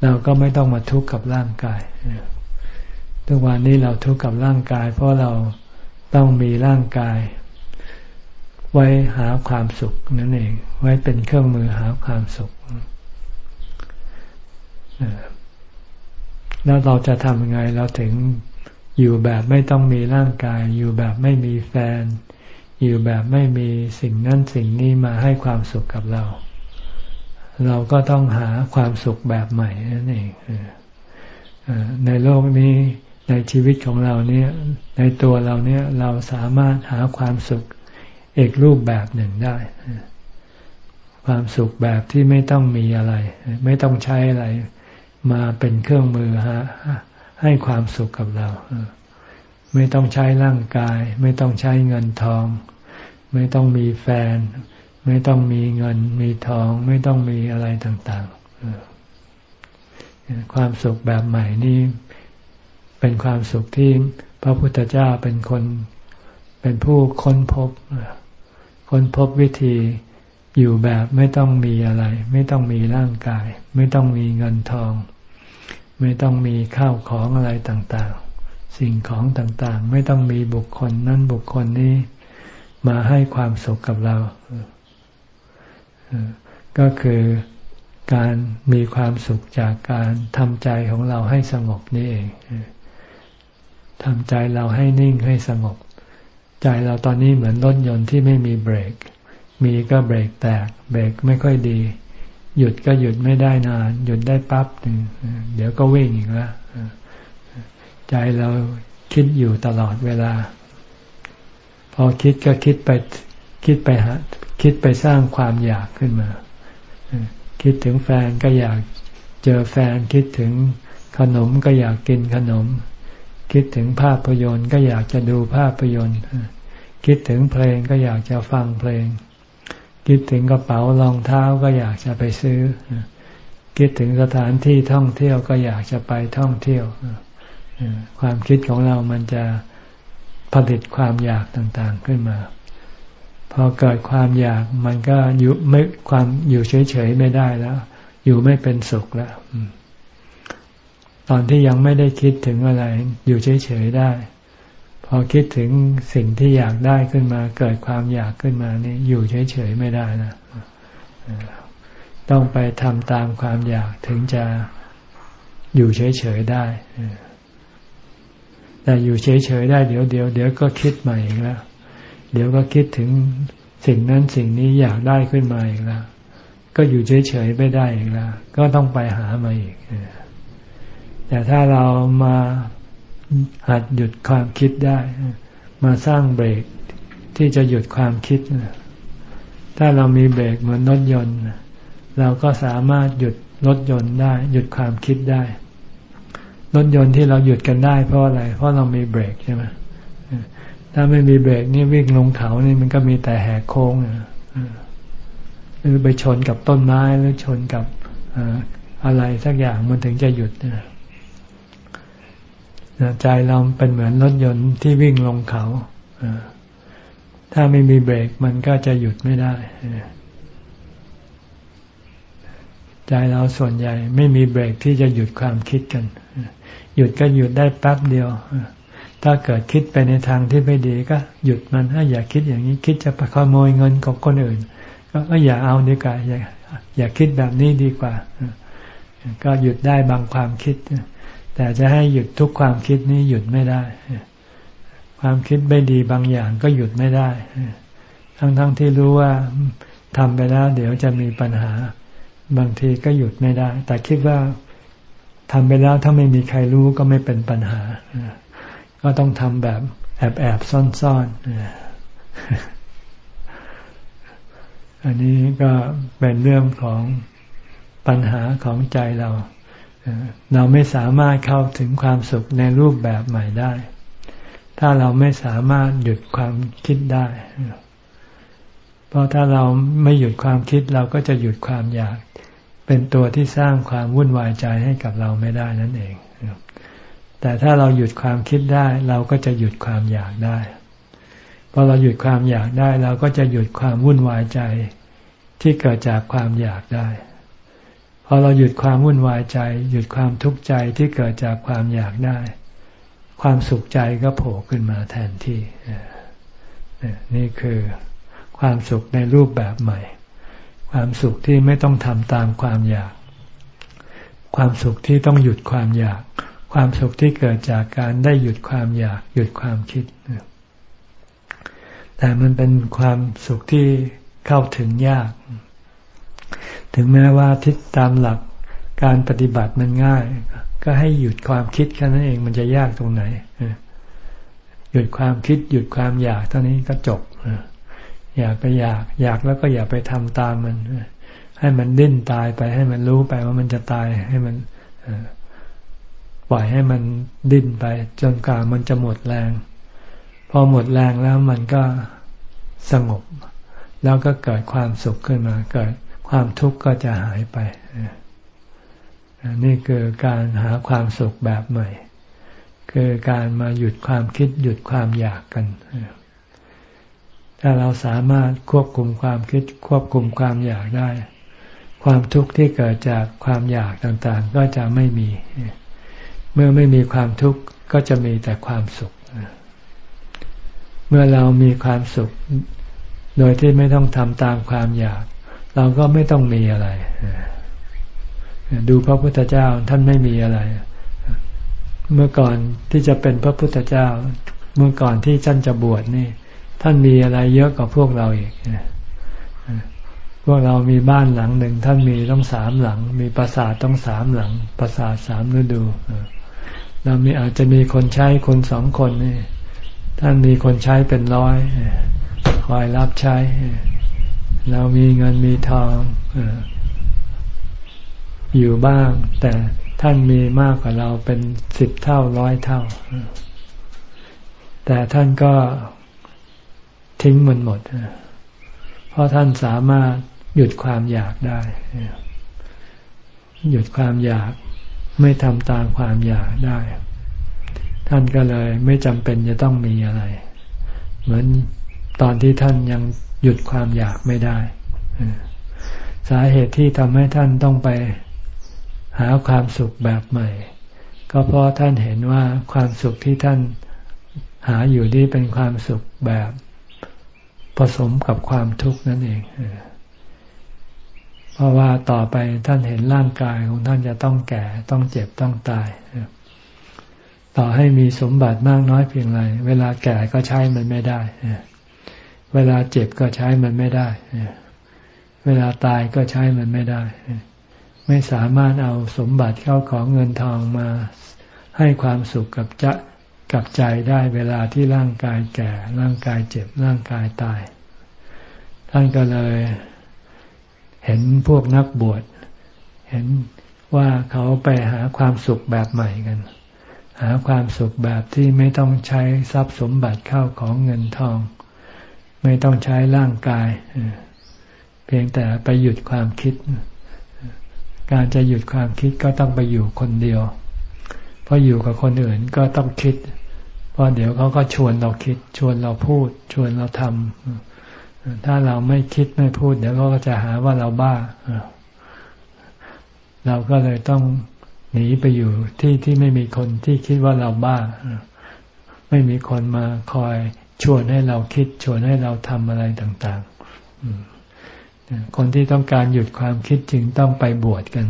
Speaker 1: เราก็ไม่ต้องมาทุกข์กับร่างกาย ทุกวันนี้เราทุกข์กับร่างกาย เพราะเราต้องมีร่างกาย ไว้หาความสุขนั่นเอง ไว้เป็นเครื่องมือหาความสุขแล้วเราจะทำยังไงเราถึงอยู่แบบไม่ต้องมีร่างกาย อยู่แบบไม่มีแฟน อยู่แบบไม่มีสิ่งนั้นสิ่งนี้มาให้ความสุขกับเรา เราก็ต้องหาความสุขแบบใหม่นั่นเองในโลกนี้ ในชีวิตของเราเนี่ยในตัวเราเนี่ยเราสามารถหาความสุขเอกรูปแบบหนึ่งได้ ความสุขแบบที่ไม่ต้องมีอะไร ไม่ต้องใช้อะไร มาเป็นเครื่องมือฮะให้ความสุขกับเราไม่ต้องใช้ร่างกาย ไม่ต้องใช้เงินทอง ไม่ต้องมีแฟน ไม่ต้องมีเงิน มีทอง ไม่ต้องมีอะไรต่าง ๆ ความสุขแบบใหม่นี้ เป็นความสุขที่พระพุทธเจ้าเป็นคน เป็นผู้ค้นพบ ค้นพบวิธีอยู่แบบไม่ต้องมีอะไร ไม่ต้องมีร่างกาย ไม่ต้องมีเงินทอง ไม่ต้องมีข้าวของอะไรต่างๆ สิ่งของต่างๆ ไม่ต้องมีบุคคลนั้นบุคคลนี้มาให้ความสุขกับเรา ก็คือการมีความสุขจากการทำใจของเราให้สงบนี่เอง ทำใจเราให้นิ่งให้สงบ ใจเราตอนนี้เหมือนรถยนต์ที่ไม่มีเบรก มีก็เบรกแตก เบรกไม่ค่อยดี หยุดก็หยุดไม่ได้นาน หยุดได้ปั๊บหนึ่งเดี๋ยวก็วิ่งอีกแล้วใจเราคิดอยู่ตลอดเวลา พอคิดก็คิดไปคิดไปหาคิดไปสร้างความอยากขึ้นมา คิดถึงแฟนก็อยากเจอแฟนคิดถึงขนมก็อยากกินขนม คิดถึงภาพยนตร์ก็อยากจะดูภาพยนตร์ คิดถึงเพลงก็อยากจะฟังเพลง คิดถึงกระเป๋ารองเท้าก็อยากจะไปซื้อ คิดถึงสถานที่ท่องเที่ยวก็อยากจะไปท่องเที่ยว ความคิดของเรามันจะผลิตความอยากต่างๆขึ้นมา พอเกิดความอยากมันก็อยู่ไม่ความอยู่เฉยๆไม่ได้แล้ว อยู่ไม่เป็นสุขแล้ว ตอนที่ยังไม่ได้คิดถึงอะไร อยู่เฉยๆได้ พอคิดถึงสิ่งที่อยากได้ขึ้นมา เกิดความอยากขึ้นมานี่อยู่เฉยๆไม่ได้นะต้องไปทำตามความอยากถึงจะอยู่เฉยๆได้แต่อยู่เฉยๆได้เดี๋ยวเดี๋ยวเดี๋ยวก็คิดใหม่อีกแล้วเดี๋ยวก็คิดถึงสิ่งนั้นสิ่งนี้อยากได้ขึ้นมาอีกแล้วก็อยู่เฉยๆไม่ได้อีกแล้วก็ต้องไปหามาอีก แต่ถ้าเรามาหัดหยุดความคิดได้ มาสร้างเบรกที่จะหยุดความคิด ถ้าเรามีเบรกเหมือนรถยนต์ เราก็สามารถหยุดรถยนต์ได้ หยุดความคิดได้รถยนต์ที่เราหยุดกันได้เพราะอะไร เพราะเรามีเบรกใช่ไหมถ้าไม่มีเบรกนี่วิ่งลงเขานี่มันก็มีแต่แหกโค้งหรือไปชนกับต้นไม้หรือชนกับอะไรสักอย่างมันถึงจะหยุดนะ ใจเราเป็นเหมือนรถยนต์ที่วิ่งลงเขาถ้าไม่มีเบรกมันก็จะหยุดไม่ได้ใจเราส่วนใหญ่ ไม่มีเบรกที่จะหยุดความคิดกัน หยุดก็หยุดได้แป๊บเดียว ถ้าเกิดคิดไปในทางที่ไม่ดีก็หยุดมันถ้าอย่าคิดอย่างนี้คิดจะไปขโมยเงินของคนอื่น ก็อย่าเอาดีกว่าอย่าอย่าคิดแบบนี้ดีกว่า ก็หยุดได้บางความคิด แต่จะให้หยุดทุกความคิดนี้หยุดไม่ได้ ความคิดไม่ดีบางอย่างก็หยุดไม่ได้ ทั้งๆทที่รู้ว่าทำไปแล้ว เดี๋ยวจะมีปัญหา บางทีก็หยุดไม่ได้ แต่คิดว่าทำไปแล้วถ้าไม่มีใครรู้ก็ไม่เป็นปัญหา ก็ต้องทำแบบแอบแอบซ่อนซ่อนอันนี้ก็เป็นเรื่องของปัญหาของใจเรา เราไม่สามารถเข้าถึงความสุขในรูปแบบใหม่ได้ ถ้าเราไม่สามารถหยุดความคิดได้ เพราะถ้าเราไม่หยุดความคิดเราก็จะหยุดความอยาก เป็นตัวที่สร้างความวุ่นวายใจให้กับเราไม่ได้นั่นเอง แต่ถ้าเราหยุดความคิดได้ เราก็จะหยุดความอยากได้พอเราหยุดความอยากได้ เราก็จะหยุดความวุ่นวายใจที่เกิดจากความอยากได้ พอเราหยุดความวุ่นวายใจ หยุดความทุกข์ใจที่เกิดจากความอยากได้ ความสุขใจก็โผล่ขึ้นมาแทนที่นี่คือความสุขในรูปแบบใหม่ ความสุขที่ไม่ต้องทำตามความอยาก ความสุขที่ต้องหยุดความอยาก ความสุขที่เกิดจากการได้หยุดความอยาก หยุดความคิด แต่มันเป็นความสุขที่เข้าถึงยาก ถึงแม้ว่าทิศตามหลักการปฏิบัติมันง่าย ก็ให้หยุดความคิดแค่นั้นเองมันจะยากตรงไหนหยุดความคิดหยุดความอยากเท่านี้ก็จบอยากไปอยาก อยากแล้วก็อย่าไปทำตามมันให้มันดิ้นตายไป ให้มันรู้ไปว่ามันจะตายให้มันปล่อยให้มันดิ้นไป จนกว่ามันจะหมดแรง พอหมดแรงแล้วมันก็สงบ แล้วก็เกิดความสุขขึ้นมา เกิด ความทุกข์ก็จะหายไปนี่คือการหาความสุขแบบใหม่ คือการมาหยุดความคิดหยุดความอยากกัน ถ้าเราสามารถควบคุมความคิดควบคุมความอยากได้ ความทุกข์ที่เกิดจากความอยากต่างๆ ก็จะไม่มี เมื่อไม่มีความทุกข์ก็จะมีแต่ความสุข เมื่อเรามีความสุข โดยที่ไม่ต้องทำตามความอยาก เราก็ไม่ต้องมีอะไรดูพระพุทธเจ้าท่านไม่มีอะไร เมื่อก่อนที่จะเป็นพระพุทธเจ้า เมื่อก่อนที่ท่านจะบวชนี่ ท่านมีอะไรเยอะกว่าพวกเราอีกพวกเรามีบ้านหลังหนึ่งท่านมีต้องสามหลัง มีปราสาทต้องสามหลัง ปราสาทสามฤดูเรามีอาจจะมีคนใช้คนสองคนนี่ท่านมีคนใช้เป็นร้อยคอยรับใช้ เรามีเงินมีทองอยู่บ้าง แต่ท่านมีมากกว่าเราเป็นสิบเท่าร้อยเท่า แต่ท่านก็ทิ้งมันหมด เพราะท่านสามารถหยุดความอยากได้ หยุดความอยากไม่ทำตามความอยากได้ ท่านก็เลยไม่จำเป็นจะต้องมีอะไร เหมือนตอนที่ท่านยัง หยุดความอยากไม่ได้ สาเหตุที่ทำให้ท่านต้องไปหาความสุขแบบใหม่ ก็เพราะท่านเห็นว่าความสุขที่ท่านหาอยู่นี่เป็นความสุขแบบผสมกับความทุกข์นั่นเองเพราะว่าต่อไปท่านเห็นร่างกายของท่านจะต้องแก่ต้องเจ็บต้องตาย ต่อให้มีสมบัติมากน้อยเพียงไร เวลาแก่ก็ใช้มันไม่ได้ เวลาเจ็บก็ใช้มันไม่ได้ เวลาตายก็ใช้มันไม่ได้ ไม่สามารถเอาสมบัติเข้าของเงินทองมาให้ความสุขกับจะกับใจได้เวลาที่ร่างกายแก่ ร่างกายเจ็บ ร่างกายตาย ท่านก็เลยเห็นพวกนักบวช เห็นว่าเขาไปหาความสุขแบบใหม่กัน หาความสุขแบบที่ไม่ต้องใช้ทรัพย์สมบัติเข้าของเงินทอง ไม่ต้องใช้ร่างกาย เพียงแต่ไปหยุดความคิด การจะหยุดความคิดก็ต้องไปอยู่คนเดียว เพราะอยู่กับคนอื่นก็ต้องคิด เพราะเดี๋ยวเขาก็ชวนเราคิด ชวนเราพูด ชวนเราทำถ้าเราไม่คิดไม่พูด เดี๋ยวเขาก็จะหาว่าเราบ้า เราก็เลยต้องหนีไปอยู่ที่ที่ไม่มีคนที่คิดว่าเราบ้า ไม่มีคนมาคอย ชวนให้เราคิดชวนให้เราทำอะไรต่างๆ คนที่ต้องการหยุดความคิดจึงต้องไปบวชกัน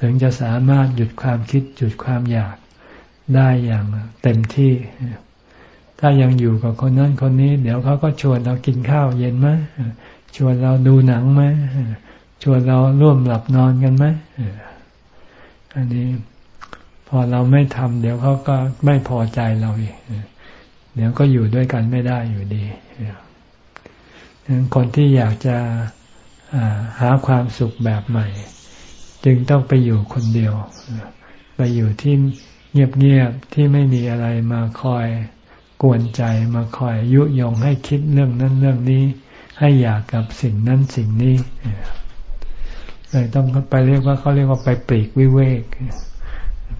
Speaker 1: ถึงจะสามารถหยุดความคิดหยุดความอยากได้อย่างเต็มที่ ถ้ายังอยู่กับคนนั้นคนนี้ เดี๋ยวเขาก็ชวนเรากินข้าวเย็นไหมชวนเราดูหนังไหมชวนเราร่วมหลับนอนกันไหมอันนี้พอเราไม่ทำเดี๋ยวเขาก็ไม่พอใจเราอีก เดี๋ยวก็อยู่ด้วยกันไม่ได้อยู่ดีคนที่อยากจะหาความสุขแบบใหม่ จึงต้องไปอยู่คนเดียว ไปอยู่ที่เงียบๆที่ไม่มีอะไรมาคอยกวนใจมาคอยยุยงให้คิดเรื่องนั้นเรื่องนี้ ให้อยากกับสิ่งนั้นสิ่งนี้เลยต้องไปเรียกว่าเขาเรียกว่าไปปลีกวิเวก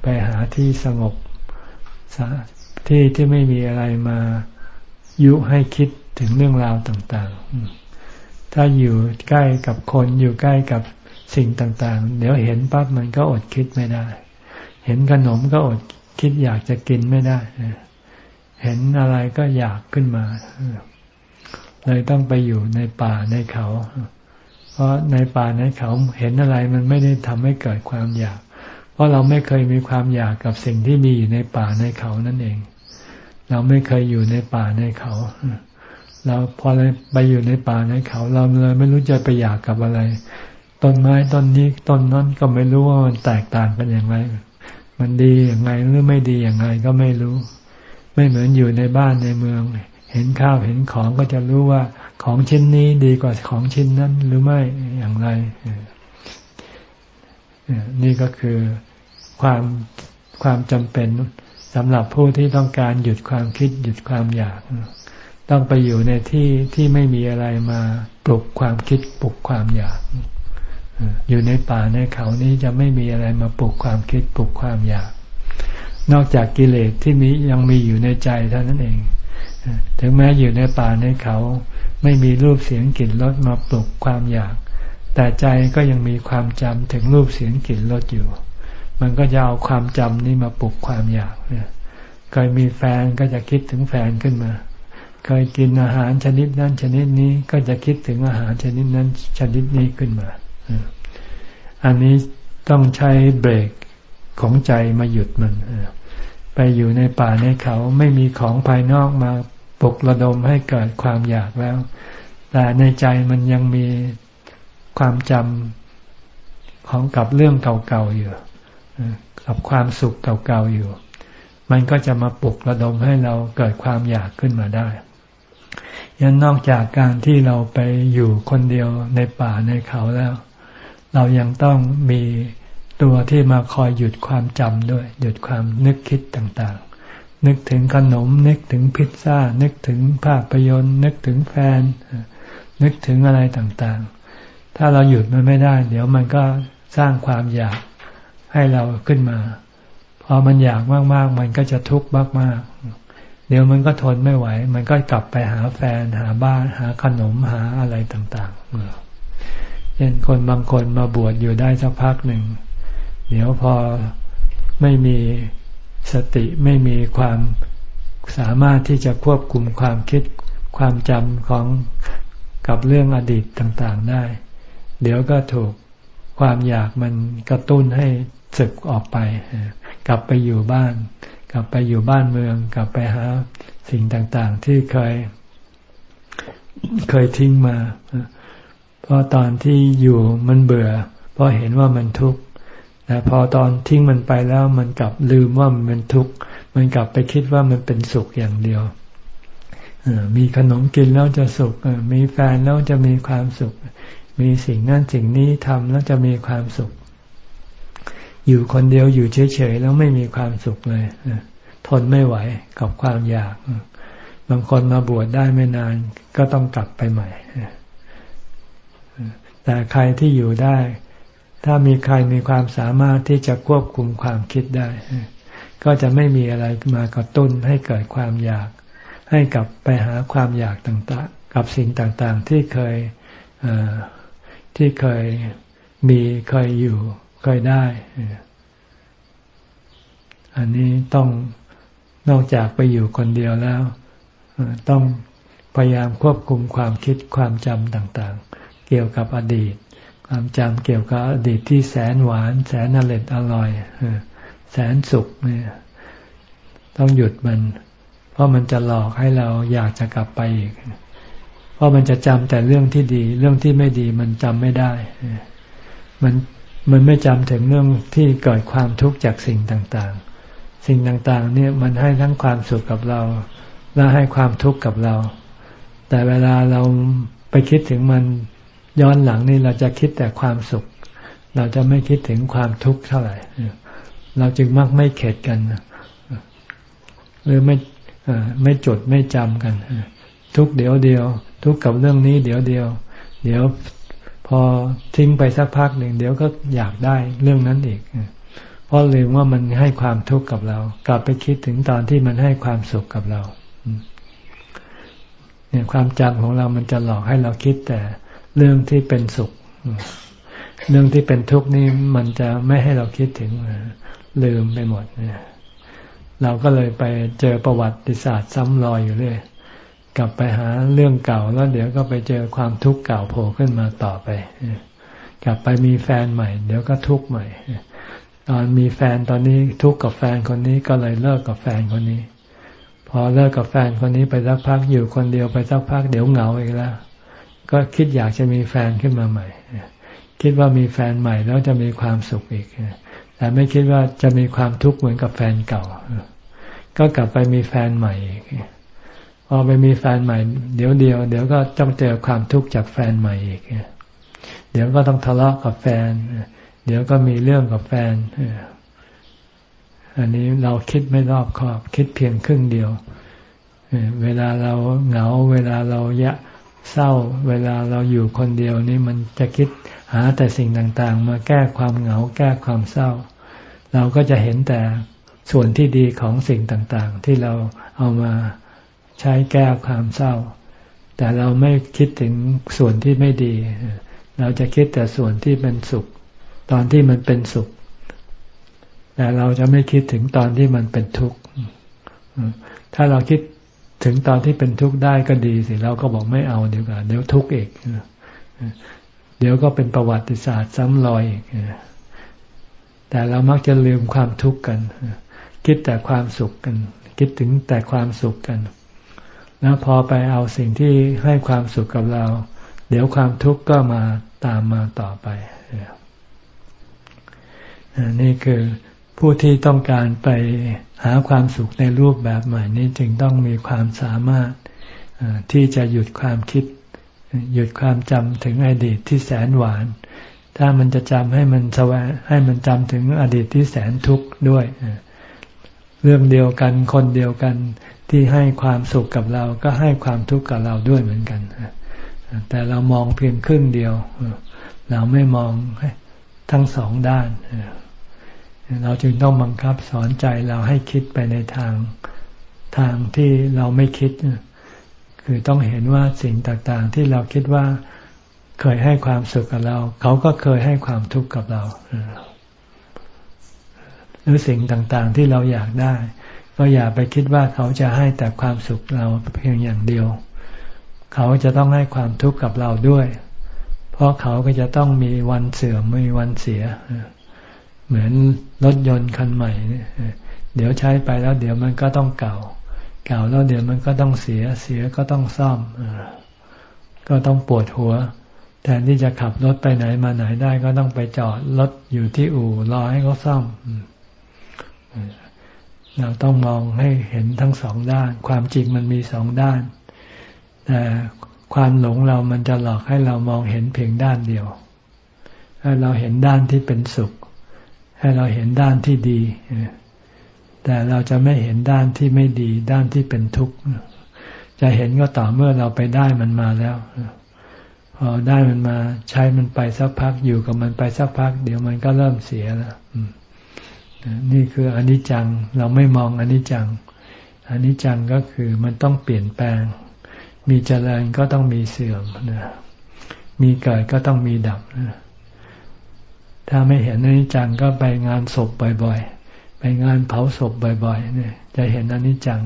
Speaker 1: ไปหาที่สงบ ที่ที่ไม่มีอะไรมายุให้คิดถึงเรื่องราวต่างๆ ถ้าอยู่ใกล้กับคนอยู่ใกล้กับสิ่งต่างๆ เดี๋ยวเห็นปั๊บมันก็อดคิดไม่ได้ เห็นขนมก็อดคิดอยากจะกินไม่ได้ เห็นอะไรก็อยากขึ้นมา เลยต้องไปอยู่ในป่าในเขา เพราะในป่าในเขาเห็นอะไรมันไม่ได้ทำให้เกิดความอยาก เพราะเราไม่เคยมีความอยากกับสิ่งที่มีอยู่ในป่าในเขานั่นเอง เราไม่เคยอยู่ในป่าในเขา เราพอไปอยู่ในป่าในเขา เราเลยไม่รู้จะไปอยากกับอะไร ต้นไม้ต้นนี้ต้นนั้นก็ไม่รู้ว่ามันแตกต่างกันอย่างไร มันดีอย่างไงหรือไม่ดีอย่างไรก็ไม่รู้ ไม่เหมือนอยู่ในบ้านในเมือง เห็นข้าวเห็นของก็จะรู้ว่าของชิ้นนี้ดีกว่าของชิ้นนั้นหรือไม่อย่างไร นี่ก็คือความความจำเป็น สำหรับผู้ที่ต้องการหยุดความคิดหยุดความอยาก ต้องไปอยู่ในที่ที่ไม่มีอะไรมาปลุกความคิดปลุกความอยาก อยู่ในป่าในเขานี้จะไม่มีอะไรมาปลุกความคิดปลุกความอยาก นอกจากกิเลสที่มียังมีอยู่ในใจเท่านั้นเอง ถึงแม้อยู่ในป่าในเขา ไม่มีรูปเสียงกลิ่นรสมาปลุกความอยาก แต่ใจก็ยังมีความจำถึงรูปเสียงกลิ่นรสอยู่ มันก็จะเอาความจำนี้มาปลุกความอยากเนี่ยเคยมีแฟนก็จะคิดถึงแฟนขึ้นมา เคยกินอาหารชนิดนั้นชนิดนี้ก็จะคิดถึงอาหารชนิดนั้นชนิดนี้ขึ้นมา อันนี้ต้องใช้เบรกของใจมาหยุดมันไปอยู่ในป่าในเขาไม่มีของภายนอกมาปลุกระดมให้เกิดความอยากแล้ว แต่ในใจมันยังมีความจำของกับเรื่องเก่าๆอยู่ กับความสุขเก่าๆอยู่ มันก็จะมาปลุกระดมให้เราเกิดความอยากขึ้นมาได้ยันนอกจากการที่เราไปอยู่คนเดียวในป่าในเขาแล้ว เรายังต้องมีตัวที่มาคอยหยุดความจำด้วย หยุดความนึกคิดต่างๆ นึกถึงขนม นึกถึงพิซซ่า นึกถึงภาพยนตร์นึกถึงแฟน นึกถึงอะไรต่างๆ ถ้าเราหยุดมันไม่ได้ เดี๋ยวมันก็สร้างความอยาก ให้เราขึ้นมา พอมันอยากมากๆ มันก็จะทุกข์มากๆ เดี๋ยวมันก็ทนไม่ไหว มันก็กลับไปหาแฟนหาบ้าน หาขนมหาอะไรต่างๆเช่นคนบางคนมาบวชอยู่ได้สักพักหนึ่ง เดี๋ยวพอไม่มีสติไม่มีความสามารถที่จะควบคุมความคิดความจำของกับเรื่องอดีตต่างๆได้ เดี๋ยวก็ถูกความอยากมันกระตุ้นให้ ศึกออกไป กลับไปอยู่บ้าน กลับไปอยู่บ้านเมือง กลับไปหาสิ่งต่างๆ ที่เคย เคยทิ้งมา เพราะตอนที่อยู่มันเบื่อ เพราะเห็นว่ามันทุกข์แต่พอตอนทิ้งมันไปแล้วมันกลับลืมว่ามันเป็นทุกข์ มันกลับไปคิดว่ามันเป็นสุขอย่างเดียวมีขนมกินแล้วจะสุข มีแฟนแล้วจะมีความสุข มีสิ่งนั้นสิ่งนี้ทำแล้วจะมีความสุข อยู่คนเดียวอยู่เฉยๆแล้วไม่มีความสุขเลยทนไม่ไหวกับความอยาก บางคนมาบวชได้ไม่นานก็ต้องกลับไปใหม่ แต่ใครที่อยู่ได้ ถ้ามีใครมีความสามารถที่จะควบคุมความคิดได้ ก็จะไม่มีอะไรมากระตุ้นให้เกิดความอยาก ให้กลับไปหาความอยากต่างๆ กับสิ่งต่างๆที่เคยที่เคยมีเคยอยู่ เคยได้ อันนี้ต้องนอกจากไปอยู่คนเดียวแล้ว ต้องพยายามควบคุมความคิดความจำต่างๆ เกี่ยวกับอดีต ความจำเกี่ยวกับอดีตที่แสนหวาน แสนอร่อยอร่อยแสนสุขเนี่ย ต้องหยุดมัน เพราะมันจะหลอกให้เราอยากจะกลับไปอีก เพราะมันจะจำแต่เรื่องที่ดี เรื่องที่ไม่ดีมันจำไม่ได้ มัน มันไม่จำถึงเรื่องที่เกิดความทุกข์จากสิ่งต่างๆ สิ่งต่างๆ เนี่ยมันให้ทั้งความสุขกับเรา และให้ความทุกข์กับเรา แต่เวลาเราไปคิดถึงมันย้อนหลังนี่เราจะคิดแต่ความสุข เราจะไม่คิดถึงความทุกข์เท่าไหร่ เราจึงมักไม่เข็ดกัน หรือไม่ไม่จดไม่จำกัน ทุกเดี๋ยวเดียว ทุกกับเรื่องนี้เดี๋ยวเดียว เดี๋ยว อทิ้งไปสักพักหนึ่งเดี๋ยวก็อยากได้เรื่องนั้นอีกเพราะลืมว่ามันให้ความทุกข์กับเรา กลับไปคิดถึงตอนที่มันให้ความสุขกับเราเนี่ยความจำของเรามันจะหลอกให้เราคิดแต่เรื่องที่เป็นสุข เรื่องที่เป็นทุกข์นี่มันจะไม่ให้เราคิดถึงลืมไปหมดเนี่ยเราก็เลยไปเจอประวัติศาสตร์ซ้ำรอยอยู่เรื่อย กลับไปหาเรื่องเก่าแล้วเดี๋ยวก็ไปเจอความทุกข์เก่าโผล่ขึ้นมาต่อไป กลับไปมีแฟนใหม่ เดี๋ยวก็ทุกข์ใหม่ ตอนมีแฟนตอนนี้ทุกข์กับแฟนคนนี้ก็เลยเลิกกับแฟนคนนี้ พอเลิกกับแฟนคนนี้ไปสักพักอยู่คนเดียวไปสักพักเดี๋ยวเหงาอีกแล้ว ก็คิดอยากจะมีแฟนขึ้นมาใหม่ คิดว่ามีแฟนใหม่แล้วจะมีความสุขอีก แต่ไม่คิดว่าจะมีความทุกข์เหมือนกับแฟนเก่า ก็กลับไปมีแฟนใหม่อีก อไปมีแฟนใหม่ เดี๋ยวเดียว เดี๋ยวก็ต้องเจอความทุกข์จากแฟนใหม่อีก เดี๋ยวก็ต้องทะเลาะกับแฟน เดี๋ยวก็มีเรื่องกับแฟน อันนี้เราคิดไม่รอบคอบ คิดเพียงครึ่งเดียว เวลาเราเหงา เวลาเรายะเศร้า เวลาเราอยู่คนเดียวนี่มันจะคิดหาแต่สิ่งต่างๆ มาแก้ความเหงา แก้ความเศร้า เราก็จะเห็นแต่ส่วนที่ดีของสิ่งต่างๆ ที่เราเอามา ใช้แก้ความเศร้า แต่เราไม่คิดถึงส่วนที่ไม่ดี เราจะคิดแต่ส่วนที่เป็นสุข ตอนที่มันเป็นสุข แต่เราจะไม่คิดถึงตอนที่มันเป็นทุกข์ถ้าเราคิดถึงตอนที่เป็นทุกข์ได้ก็ดีสิเราก็บอกไม่เอาเดี๋ยวกันเดี๋ยวทุกข์อีกเดี๋ยวก็เป็นประวัติศาสตร์ซ้ำรอยอีกแต่เรามักจะลืมความทุกข์กัน คิดแต่ความสุขกัน คิดถึงแต่ความสุขกัน แล้วพอไปเอาสิ่งที่ให้ความสุขกับเรา เดี๋ยวความทุกข์ก็มาตามมาต่อไปนี่คือผู้ที่ต้องการไปหาความสุขในรูปแบบใหม่นี้จึงต้องมีความสามารถที่จะหยุดความคิด หยุดความจำถึงอดีตที่แสนหวาน ถ้ามันจะจำให้มันสวให้มันจำถึงอดีตที่แสนทุกข์ด้วย เรื่องเดียวกันคนเดียวกันที่ให้ความสุขกับเราก็ให้ความทุกข์กับเราด้วยเหมือนกัน แต่เรามองเพียงครึ่งเดียว เราไม่มองทั้งสองด้าน เราจึงต้องบังคับสอนใจเราให้คิดไปในทางทางที่เราไม่คิด คือต้องเห็นว่าสิ่งต่างๆ ที่เราคิดว่าเคยให้ความสุขกับเรา เขาก็เคยให้ความทุกข์กับเรา หรือสิ่งต่างๆ ที่เราอยากได้ ก็อย่าไปคิดว่าเขาจะให้แต่ความสุขเราเพียงอย่างเดียว เขาจะต้องให้ความทุกข์กับเราด้วย เพราะเขาก็จะต้องมีวันเสื่อมมีวันเสีย เหมือนรถยนต์คันใหม่เดี๋ยวใช้ไปแล้ว เดี๋ยวมันก็ต้องเก่า เก่าแล้วเดี๋ยวมันก็ต้องเสียเสียก็ต้องซ่อมก็ต้องปวดหัวแทนที่จะขับรถไปไหนมาไหนได้ก็ต้องไปจอดรถอยู่ที่อู่รอให้เขาซ่อม เราต้องมองให้เห็นทั้งสองด้าน ความจริงมันมีสองด้าน แต่ความหลงเรามันจะหลอกให้เรามองเห็นเพียงด้านเดียว ให้เราเห็นด้านที่เป็นสุข ให้เราเห็นด้านที่ดี แต่เราจะไม่เห็นด้านที่ไม่ดี ด้านที่เป็นทุกข์ จะเห็นก็ต่อเมื่อเราไปได้มันมาแล้ว พอได้มันมาใช้มันไปสักพักอยู่กับมันไปสักพัก เดี๋ยวมันก็เริ่มเสียแล้ว นี่คืออนิจจังเราไม่มองอนิจจังอนิจจังก็คือมันต้องเปลี่ยนแปลง มีเจริญก็ต้องมีเสื่อมนะมีเกิดก็ต้องมีดับนะถ้าไม่เห็นอนิจจังก็ไปงานศพบ่อยๆ ไปงานเผาศพบ่อยๆเนี่ยจะเห็นอนิจจัง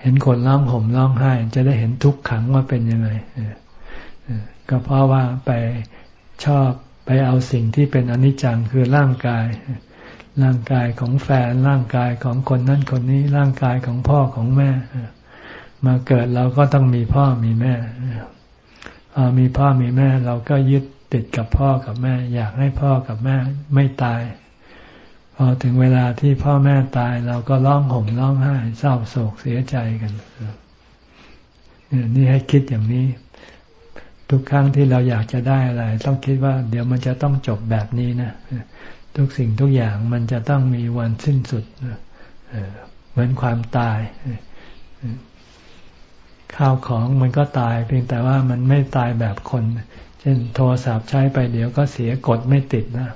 Speaker 1: เห็นคนร้องห่มร้องไห้ จะได้เห็นทุกขังว่าเป็นยังไงก็เพราะว่าไปชอบไปเอาสิ่งที่เป็นอนิจจังคือร่างกาย ร่างกายของแฟนร่างกายของคนนั้นคนนี้ ร่างกายของพ่อของแม่ มาเกิดเราก็ต้องมีพ่อมีแม่พอมีพ่อมีแม่ เราก็ยึดติดกับพ่อกับแม่ อยากให้พ่อกับแม่ไม่ตาย พอถึงเวลาที่พ่อแม่ตายเราก็ร้องห่มร้องไห้เศร้าโศกเสียใจกันนี่ให้คิดอย่างนี้ ทุกครั้งที่เราอยากจะได้อะไร ต้องคิดว่า เดี๋ยวมันจะต้องจบแบบนี้นะ ทุกสิ่งทุกอย่างมันจะต้องมีวันสิ้นสุดเหมือนความตาย ข้าวของมันก็ตาย เพียงแต่ว่ามันไม่ตายแบบคน เช่น โทรศัพท์ใช้ไปเดี๋ยวก็เสียกดไม่ติดนะ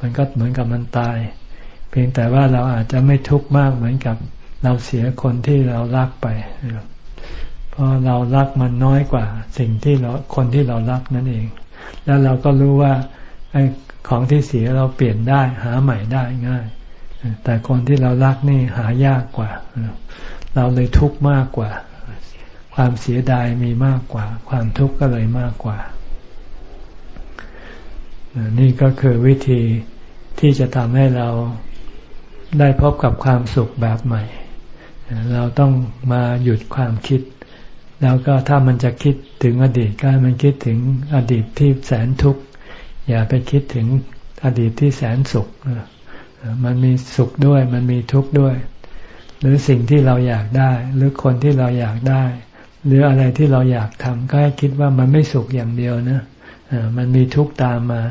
Speaker 1: มันก็เหมือนกับมันตาย เพียงแต่ว่าเราอาจจะไม่ทุกข์มากเหมือนกับเราเสียคนที่เรารักไปเพราะเรารักมันน้อยกว่า สิ่งที่เราคนที่เรารักนั่นเอง แล้วเราก็รู้ว่าไอ้ ของที่เสียเราเปลี่ยนได้ หาใหม่ได้ง่าย แต่คนที่เรารักนี่หายากกว่า เราเลยทุกข์มากกว่า ความเสียดายมีมากกว่า ความทุกข์ก็เลยมากกว่า นี่ก็คือวิธีที่จะทำให้เราได้พบกับความสุขแบบใหม่ เราต้องมาหยุดความคิด แล้วก็ถ้ามันจะคิดถึงอดีตก็มันคิดถึงอดีตที่แสนทุกข์ อย่าไปคิดถึงอดีตที่แสนสุข มันมีสุขด้วย มันมีทุกข์ด้วย หรือสิ่งที่เราอยากได้ หรือคนที่เราอยากได้ หรืออะไรที่เราอยากทำก็ให้คิดว่ามันไม่สุขอย่างเดียวนะมันมีทุกข์ตามมา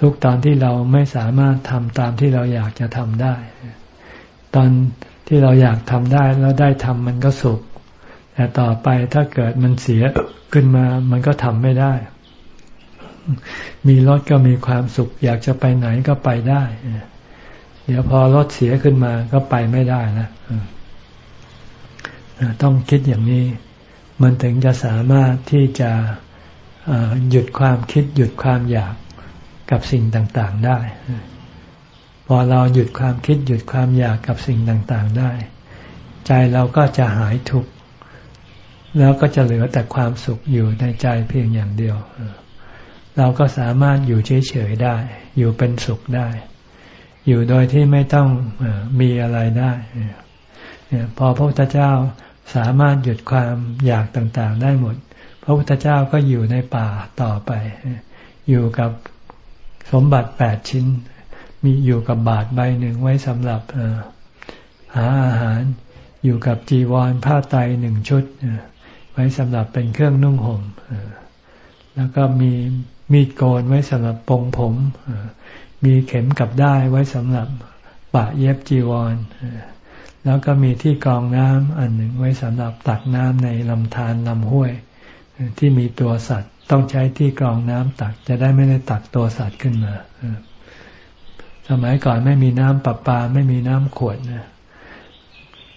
Speaker 1: ทุกตอนที่เราไม่สามารถทำตามที่เราอยากจะทำได้ ตอนที่เราอยากทำได้แล้วได้ทำมันก็สุข แต่ต่อไปถ้าเกิดมันเสียขึ้นมา มันก็ทำไม่ได้ มีรถก็มีความสุข อยากจะไปไหนก็ไปได้ เดี๋ยวพอรถเสียขึ้นมาก็ไปไม่ได้นะต้องคิดอย่างนี้ มันถึงจะสามารถที่จะหยุดความคิด หยุดความอยากกับสิ่งต่าง ๆได้ พอเราหยุดความคิด หยุดความอยากกับสิ่งต่าง ๆ ได้ ใจเราก็จะหายทุกข์แล้วก็จะเหลือแต่ความสุขอยู่ในใจเพียงอย่างเดียว เราก็สามารถอยู่เฉยๆได้ อยู่เป็นสุขได้ อยู่โดยที่ไม่ต้องมีอะไรได้พอพระพุทธเจ้าสามารถหยุดความอยากต่างๆ ได้หมด พระพุทธเจ้าก็อยู่ในป่าต่อไป อยู่กับสมบัติแปดชิ้น มีอยู่กับบาทใบหนึ่งไว้สำหรับหาอาหาร อยู่กับจีวรผ้าไตหนึ่งชุด ไว้สำหรับเป็นเครื่องนุ่งห่มแล้วก็มี มีดโกนไว้สำหรับปงผม มีเข็มกับได้ไว้สำหรับปะเย็บจีวร แล้วก็มีที่กรองน้ำอันหนึ่งไว้สำหรับตักน้ำในลำธารลำห้วย ที่มีตัวสัตว์ต้องใช้ที่กรองน้ำตักจะได้ไม่ได้ตักตัวสัตว์ขึ้นมา สมัยก่อนไม่มีน้ำประปาไม่มีน้ำขวดนะ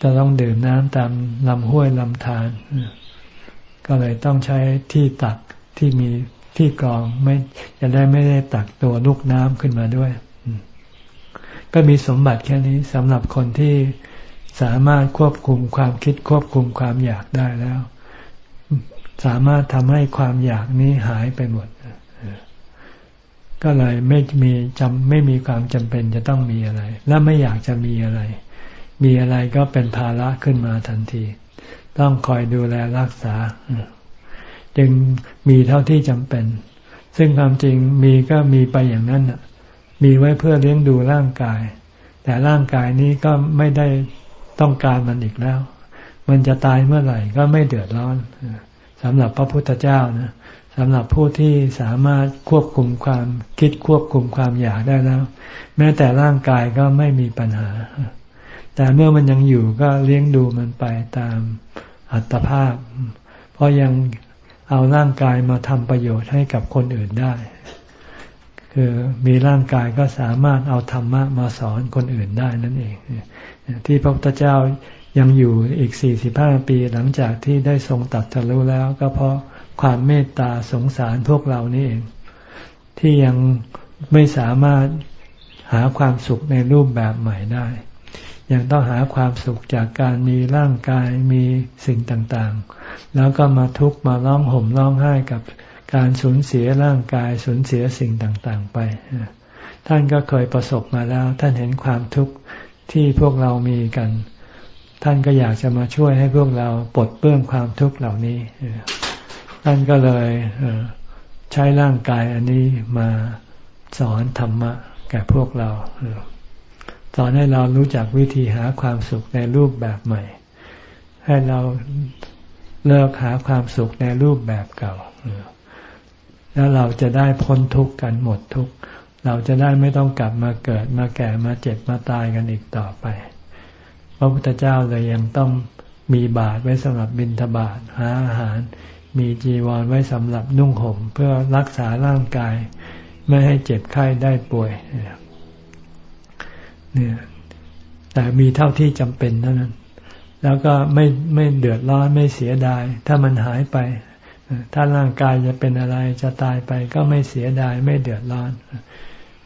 Speaker 1: จะต้องดื่มน้ำตามลำห้วยลำธารก็เลยต้องใช้ที่ตักที่มี ที่กรองไม่จะได้ไม่ได้ตักตัวลูกน้ำขึ้นมาด้วย ก็มีสมบัติแค่นี้สำหรับคนที่สามารถควบคุมความคิดควบคุมความอยากได้แล้ว สามารถทำให้ความอยากนี้หายไปหมด ก็เลยไม่มีจำไม่มีความจำเป็นจะต้องมีอะไร และไม่อยากจะมีอะไร มีอะไรก็เป็นภาระขึ้นมาทันที ต้องคอยดูแลรักษา จึงมีเท่าที่จำเป็น ซึ่งความจริงมีก็มีไปอย่างนั้นมีไว้เพื่อเลี้ยงดูร่างกาย แต่ร่างกายนี้ก็ไม่ได้ต้องการมันอีกแล้ว มันจะตายเมื่อไหร่ก็ไม่เดือดร้อนสำหรับพระพุทธเจ้านะสำหรับผู้ที่สามารถควบคุมความคิดควบคุมความอยากได้แล้ว แม้แต่ร่างกายก็ไม่มีปัญหา แต่เมื่อมันยังอยู่ก็เลี้ยงดูมันไปตามอัตภาพ เพราะยัง เอาร่างกายมาทำประโยชน์ให้กับคนอื่นได้ คือมีร่างกายก็สามารถเอาธรรมะมาสอนคนอื่นได้นั่นเอง ที่พระพุทธเจ้ายังอยู่อีกสี่สิบห้าปีหลังจากที่ได้ทรงตัดทะลุแล้ว ก็เพราะความเมตตาสงสารพวกเรานี่เอง ที่ยังไม่สามารถหาความสุขในรูปแบบใหม่ได้ ยังต้องหาความสุขจากการมีร่างกายมีสิ่งต่างๆ แล้วก็มาทุกข์มาร้องห่มร้องไห้กับการสูญเสียร่างกายสูญเสียสิ่งต่างๆ ไป ท่านก็เคยประสบมาแล้ว ท่านเห็นความทุกข์ที่พวกเรามีกัน ท่านก็อยากจะมาช่วยให้พวกเราปลดเปลื้องความทุกข์เหล่านี้ ท่านก็เลยใช้ร่างกายอันนี้มาสอนธรรมะแก่พวกเรา สอนให้เรารู้จักวิธีหาความสุขในรูปแบบใหม่ ให้เราเลิกหาความสุขในรูปแบบเก่า แล้วเราจะได้พ้นทุกข์กันหมดทุกข์ เราจะได้ไม่ต้องกลับมาเกิดมาแก่มาเจ็บมาตายกันอีกต่อไป พระพุทธเจ้าเลยยังต้องมีบาตรไว้สำหรับบิณฑบาตหาอาหาร มีจีวรไว้สำหรับนุ่งห่มเพื่อรักษาร่างกาย ไม่ให้เจ็บไข้ได้ป่วย เนี่ยแต่มีเท่าที่จำเป็นเท่านั้น แล้วก็ไม่ไม่เดือดร้อนไม่เสียดาย ถ้ามันหายไป ถ้าร่างกายจะเป็นอะไรจะตายไป ก็ไม่เสียดายไม่เดือดร้อน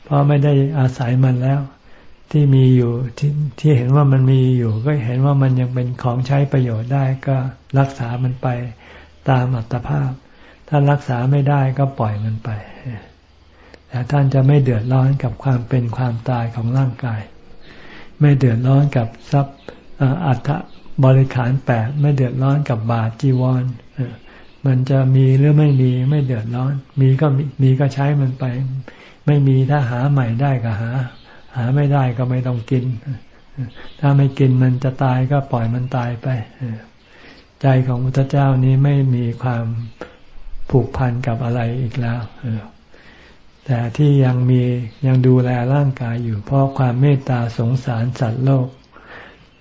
Speaker 1: เพราะไม่ได้อาศัยมันแล้ว ที่มีอยู่ที่ที่เห็นว่ามันมีอยู่ ก็เห็นว่ามันยังเป็นของใช้ประโยชน์ได้ก็รักษามันไปตามอัตภาพ ถ้ารักษาไม่ได้ก็ปล่อยมันไปแต่ท่านจะไม่เดือดร้อนกับความเป็นความตายของร่างกาย ไม่เดือดร้อนกับทรัพย์อัฐบริขารแปดไม่เดือดร้อนกับบาทจีวรมันจะมีหรือไม่มีไม่เดือดร้อน มีก็มีก็ใช้มันไป ไม่มีถ้าหาใหม่ได้ก็หา หาไม่ได้ก็ไม่ต้องกิน ถ้าไม่กินมันจะตายก็ปล่อยมันตายไปใจของพุทธเจ้านี้ไม่มีความผูกพันกับอะไรอีกแล้ว แต่ที่ยังมียังดูแลร่างกายอยู่ เพราะความเมตตาสงสารสัตว์โลก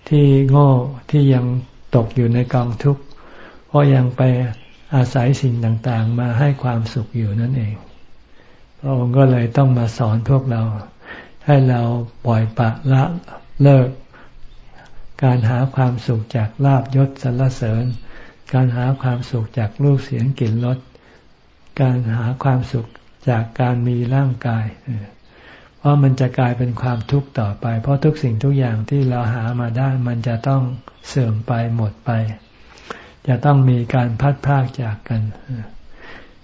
Speaker 1: ที่โง่ที่ยังตกอยู่ในกองทุกข์เพราะยังไปอาศัยสิ่งต่างๆ มาให้ความสุขอยู่นั่นเอง พระองค์ก็เลยต้องมาสอนพวกเรา ให้เราปล่อยปะละเลิก การหาความสุขจากลาบยศสรรเสริญ การหาความสุขจากรูปเสียงกลิ่นรสการหาความสุข จากการมีร่างกาย เพราะมันจะกลายเป็นความทุกข์ต่อไป เพราะทุกสิ่งทุกอย่างที่เราหามาได้มันจะต้องเสื่อมไปหมดไป จะต้องมีการพัดพากจากกัน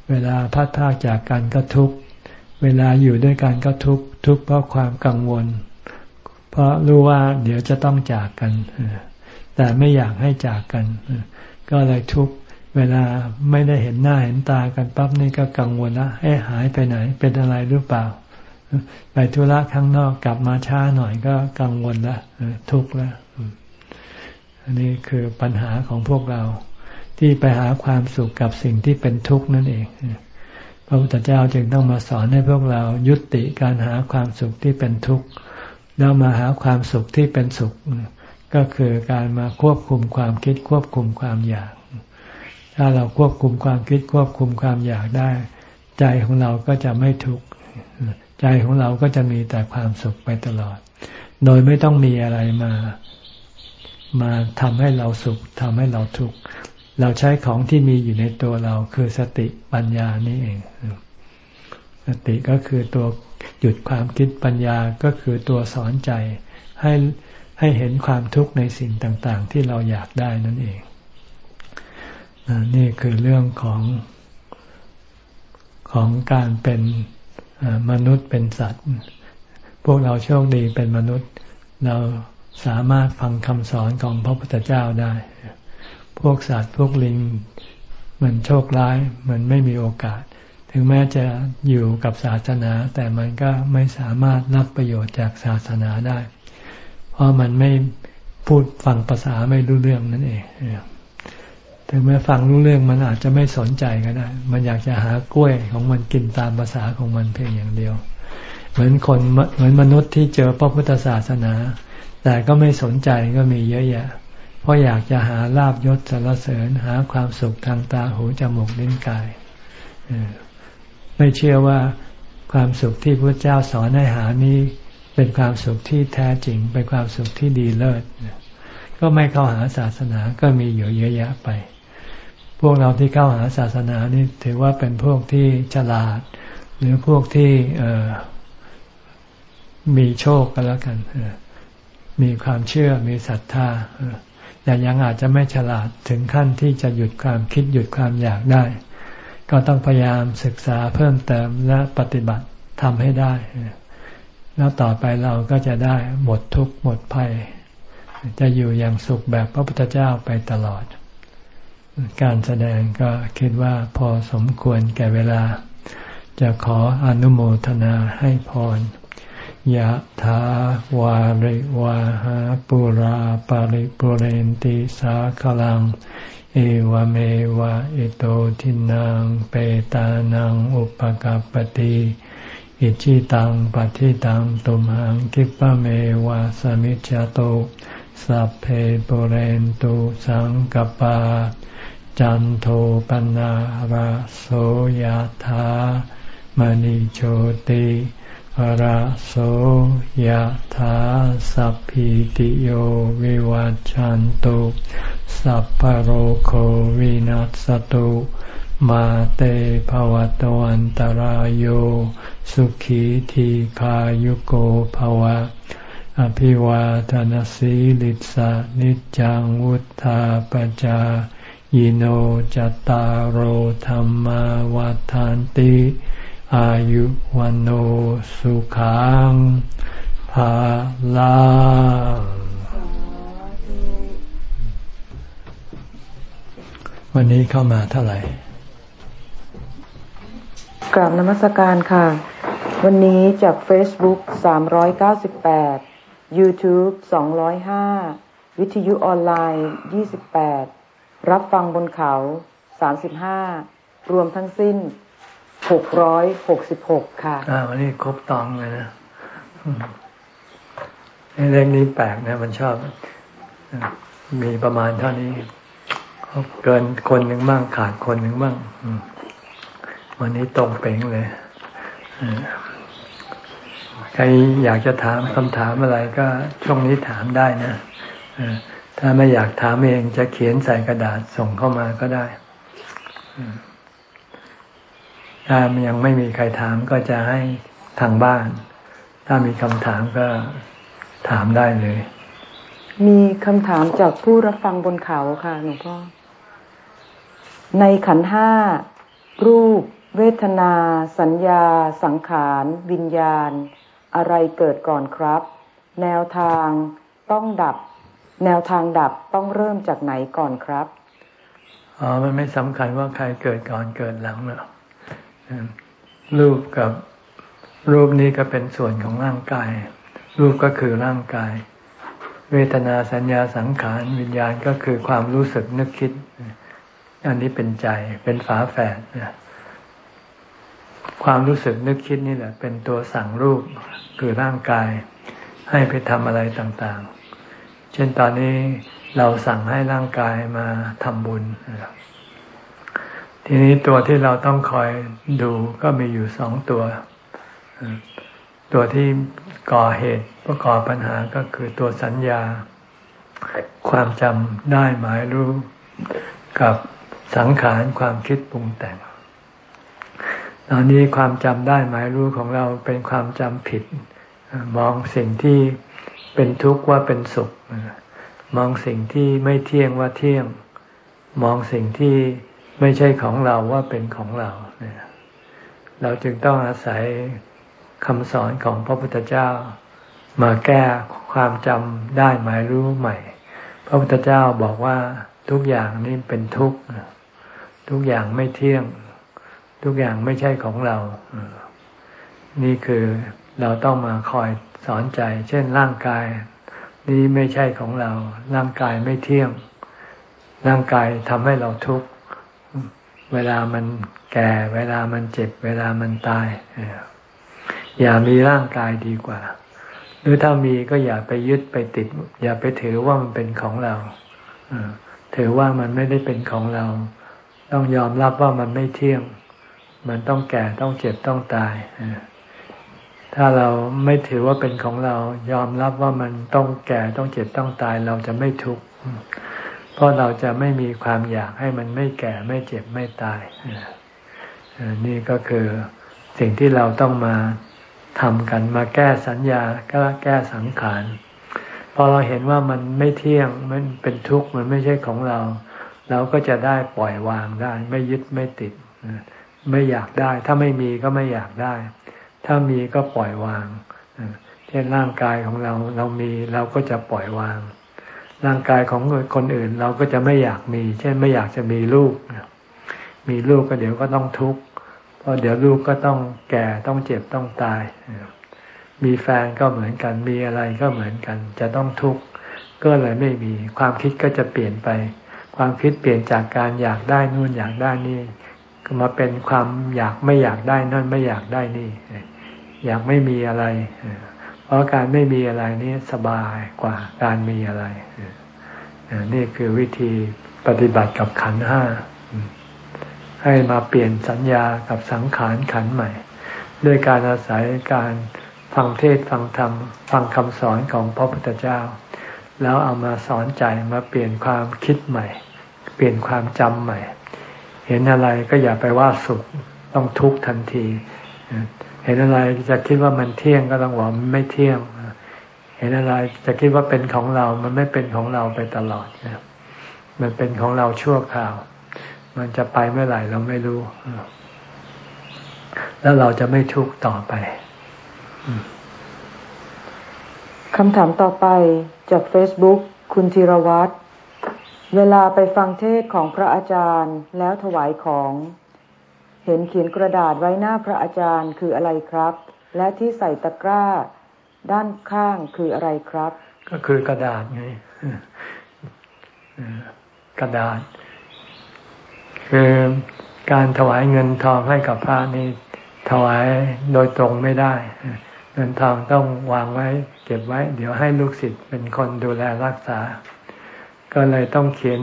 Speaker 1: เวลาพัดพากจากกันก็ทุกข์ เวลาอยู่ด้วยกันก็ทุกข์ทุกข์เพราะความกังวล เพราะรู้ว่าเดี๋ยวจะต้องจากกัน แต่ไม่อยากให้จากกัน ก็เลยทุกข์ เวลาไม่ได้เห็นหน้าเห็นตากันปั๊บนี่ก็กังวลละให้หายไปไหน เป็นอะไรหรือเปล่า ไปธุระข้างนอกกลับมาช้าหน่อยก็กังวลละทุกข์ละอันนี้คือปัญหาของพวกเรา ที่ไปหาความสุขกับสิ่งที่เป็นทุกข์นั่นเองพระพุทธเจ้าจึงต้องมาสอนให้พวกเรายุติการหาความสุขที่เป็นทุกข์แล้วมาหาความสุขที่เป็นสุข ก็คือการมาควบคุมความคิดควบคุมความอยาก ถ้าเราควบคุมความคิดควบคุมความอยากได้ ใจของเราก็จะไม่ทุกข์ใจของเราก็จะมีแต่ความสุขไปตลอด โดยไม่ต้องมีอะไรมา มาทำให้เราสุขทำให้เราทุกข์เราใช้ของที่มีอยู่ในตัวเราคือสติปัญญานี่เอง สติก็คือตัวหยุดความคิดปัญญาก็คือตัวสอนใจให้ให้เห็นความทุกข์ในสิ่งต่าง ๆ ที่เราอยากได้นั่นเอง นี่คือเรื่องของของการเป็นมนุษย์เป็นสัตว์ พวกเราโชคดีเป็นมนุษย์ เราสามารถฟังคำสอนของพระพุทธเจ้าได้ พวกสัตว์พวกลิงมันโชคร้ายมันไม่มีโอกาส ถึงแม้จะอยู่กับศาสนา แต่มันก็ไม่สามารถรับประโยชน์จากศาสนาได้ เพราะมันไม่พูดฟังภาษาไม่รู้เรื่องนั่นเอง ถึงแม้ฟังรู้เรื่องมันอาจจะไม่สนใจก็ได้ มันอยากจะหากล้วยของมันกินตามภาษาของมันเพียงอย่างเดียว เหมือนคนเหมือนมนุษย์ที่เจอพระพุทธศาสนา แต่ก็ไม่สนใจก็มีเยอะแยะ เพราะอยากจะหาลาบยศสรรเสริญ หาความสุขทางตาหูจมูกลิ้นกาย ไม่เชื่อว่าความสุขที่พระเจ้าสอนให้หานี้เป็นความสุขที่แท้จริง เป็นความสุขที่ดีเลิศ ก็ไม่เข้าหาศาสนาก็มีอยู่เยอะแยะไป พวกเราที่เข้าหาศาสนานี่ถือว่าเป็นพวกที่ฉลาด หรือพวกที่มีโชคกันแล้วกันมีความเชื่อมีศรัทธาแต่ยังอาจจะไม่ฉลาดถึงขั้นที่จะหยุดความคิดหยุดความอยากได้ ก็ต้องพยายามศึกษาเพิ่มเติมและปฏิบัติทำให้ได้ แล้วต่อไปเราก็จะได้หมดทุกข์หมดภัย จะอยู่อย่างสุขแบบพระพุทธเจ้าไปตลอด การแสดงก็คิดว่าพอสมควรแก่เวลา จะขออนุโมทนาให้พรยะถาวาริวาหาปุราปาริปุเรนติสาคลัง เอวเมวะอิโตทินังเปตานังอุปกัปติอิจิตังปฏิตังตุมหังคิปะเมวะสมิจจโตสัพเพปุเรนตุสังกปา จันโทปนะราโสยธามณิโชติระโสยถาสัพพิติโยวิวัจจันตุสัพพโรโควินัสตุมาเตภวตวันตารโยสุขีทีขายุโกภวะ อภิวาทนสีลิสานิจังวุธาปจาย โนจตารโหธรรมวาทานติ อายุวันโอสุขังภาลังวันนี้เข้ามาเท่าไหร่
Speaker 2: กราบนมัสการค่ะ วันนี้จาก Facebook 398 YouTube 205 วิทยุออนไลน์ 28 รับฟังบนเขา35รวมทั้งสิ้นหกร้อยหกสิบหกค่ะ
Speaker 1: อ่าวันนี้ครบตองเลยนะเรื่องนี้แปลกนะ มันชอบ มีประมาณเท่านี้ เกินคนหนึ่งบ้างขาดคนหนึ่งบ้างวันนี้ตรงเป่งเลยใครอยากจะถามคำถามอะไรก็ช่วงนี้ถามได้นะ ถ้าไม่อยากถามเองจะเขียนใส่กระดาษส่งเข้ามาก็ได้ ถ้ายังไม่มีใครถามก็จะให้ทางบ้าน ถ้ามีคำถามก็ถามได้เลย
Speaker 2: มีคำถามจากผู้รับฟังบนเขาค่ะหลวงพ่อ ในขันห้า รูป เวทนา สัญญา สังขาร วิญญาณ อะไรเกิดก่อนครับ แนวทางต้องดับ แนวทางดับต้องเริ่มจากไหนก่อนครับ
Speaker 1: อ๋อมันไม่สำคัญว่าใครเกิดก่อนเกิดหลังหรอกรูปกับรูปนี้ก็เป็นส่วนของร่างกาย รูปก็คือร่างกาย เวทนาสัญญาสังขารวิญญาณก็คือความรู้สึกนึกคิด อันนี้เป็นใจเป็นฝาแฝดความรู้สึกนึกคิดนี่แหละ เป็นตัวสั่งรูปคือร่างกาย ให้ไปทำอะไรต่างๆ เช่นตอนนี้เราสั่งให้ร่างกายมาทำบุญ ทีนี้ตัวที่เราต้องคอยดูก็มีอยู่สองตัว ตัวที่ก่อเหตุประกอบปัญหาก็คือตัวสัญญา ความจำได้หมายรู้กับสังขารความคิดปรุงแต่ง ตอนนี้ความจำได้หมายรู้ของเราเป็นความจำผิด มองสิ่งที่ เป็นทุกข์ว่าเป็นสุข มองสิ่งที่ไม่เที่ยงว่าเที่ยง มองสิ่งที่ไม่ใช่ของเราว่าเป็นของเรา เราจึงต้องอาศัยคำสอนของพระพุทธเจ้า มาแก้ความจำได้หมายรู้ใหม่ พระพุทธเจ้าบอกว่าทุกอย่างนี้เป็นทุกข์ทุกอย่างไม่เที่ยง ทุกอย่างไม่ใช่ของเรา นี่คือเราต้องมาคอย สอนใจ เช่นร่างกาย นี้ไม่ใช่ของเรา ร่างกายไม่เที่ยง ร่างกายทำให้เราทุกข์ เวลามันแก่ เวลามันเจ็บ เวลามันตาย อย่ามีร่างกายดีกว่า หรือถ้ามีก็อย่าไปยึดไปติด อย่าไปถือว่ามันเป็นของเราถือว่ามันไม่ได้เป็นของเรา ต้องยอมรับว่ามันไม่เที่ยง มันต้องแก่ต้องเจ็บต้องตาย ถ้าเราไม่ถือว่าเป็นของเรายอมรับว่ามันต้องแก่ต้องเจ็บต้องตายเราจะไม่ทุกข์เพราะเราจะไม่มีความอยากให้มันไม่แก่ไม่เจ็บไม่ตายนี่ก็คือสิ่งที่เราต้องมาทำกันมาแก้สัญญาก็แก้สังขารพอเราเห็นว่ามันไม่เที่ยงมันเป็นทุกข์มันไม่ใช่ของเรา เราก็จะได้ปล่อยวางได้ ไม่ยึดไม่ติด ไม่อยากได้ ถ้าไม่มีก็ไม่อยากได้ ถ้ามีก็ปล่อยวางเช่นร่างกายของเราเรามีเราก็จะปล่อยวาง ร่างกายของคนอื่นเราก็จะไม่อยากมี เช่นไม่อยากจะมีลูก มีลูกก็เดี๋ยวก็ต้องทุกข์เพราะเดี๋ยวลูกก็ต้องแก่ต้องเจ็บต้องตาย มีแฟนก็เหมือนกันมีอะไรก็เหมือนกัน จะต้องทุกข์ก็เลยไม่มี ความคิดก็จะเปลี่ยนไป ความคิดเปลี่ยนจากการอยากได้นู่นอยากได้นี่ก็มาเป็นความอยากไม่อยากได้นั่นไม่อยากได้นี่ อยากไม่มีอะไร เพราะการไม่มีอะไรนี้สบายกว่าการมีอะไร นี่คือวิธีปฏิบัติกับขันห้า ให้มาเปลี่ยนสัญญากับสังขารขันใหม่ ด้วยการอาศัยการฟังเทศฟังธรรม ฟังคำสอนของพระพุทธเจ้า แล้วเอามาสอนใจมาเปลี่ยนความคิดใหม่ เปลี่ยนความจำใหม่ เห็นอะไรก็อย่าไปว่าสุขต้องทุกข์ทันที เห็นอะไรจะคิดว่ามันเที่ยงก็ต้องบอกมันไม่เที่ยง เห็นอะไรจะคิดว่าเป็นของเรา มันไม่เป็นของเราไปตลอดนะมันเป็นของเราชั่วคราว มันจะไปเมื่อไหร่เราไม่รู้ แล้วเราจะไม่ทุกข์ต่อไป
Speaker 2: คำถามต่อไปจากเฟซ e ุ๊กคุณธีรวัตรเวลาไปฟังเทศของพระอาจารย์แล้วถวายของ เห็นเขียนกระดาษไว้หน้าพระอาจารย์คืออะไรครับ และที่ใส่ตะกร้า ด้านข้างคืออะไรครับ
Speaker 1: ก็คือกระดาษไงกระดาษ คือการถวายเงินทองให้กับพระนี่ถวายโดยตรงไม่ได้ เงินทองต้องวางไว้ เก็บไว้ เดี๋ยวให้ลูกศิษย์เป็นคนดูแลรักษา ก็เลยต้องเขียน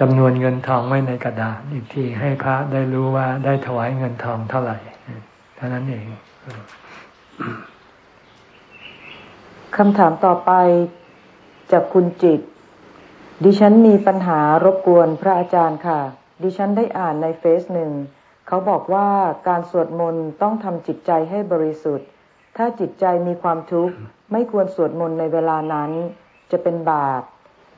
Speaker 1: จำนวนเงินทองไว้ในกระดาษอีกทีให้พระได้รู้ว่าได้ถวายเงินทองเท่าไหร่เท่านั้นเอง
Speaker 2: คำถามต่อไปจากคุณจิต ดิฉันมีปัญหารบกวนพระอาจารย์ค่ะ ดิฉันได้อ่านในเฟซหนึ่ง เขาบอกว่าการสวดมนต์ต้องทำจิตใจให้บริสุทธิ์ ถ้าจิตใจมีความทุกข์ ไม่ควรสวดมนต์ในเวลานั้น จะเป็นบาป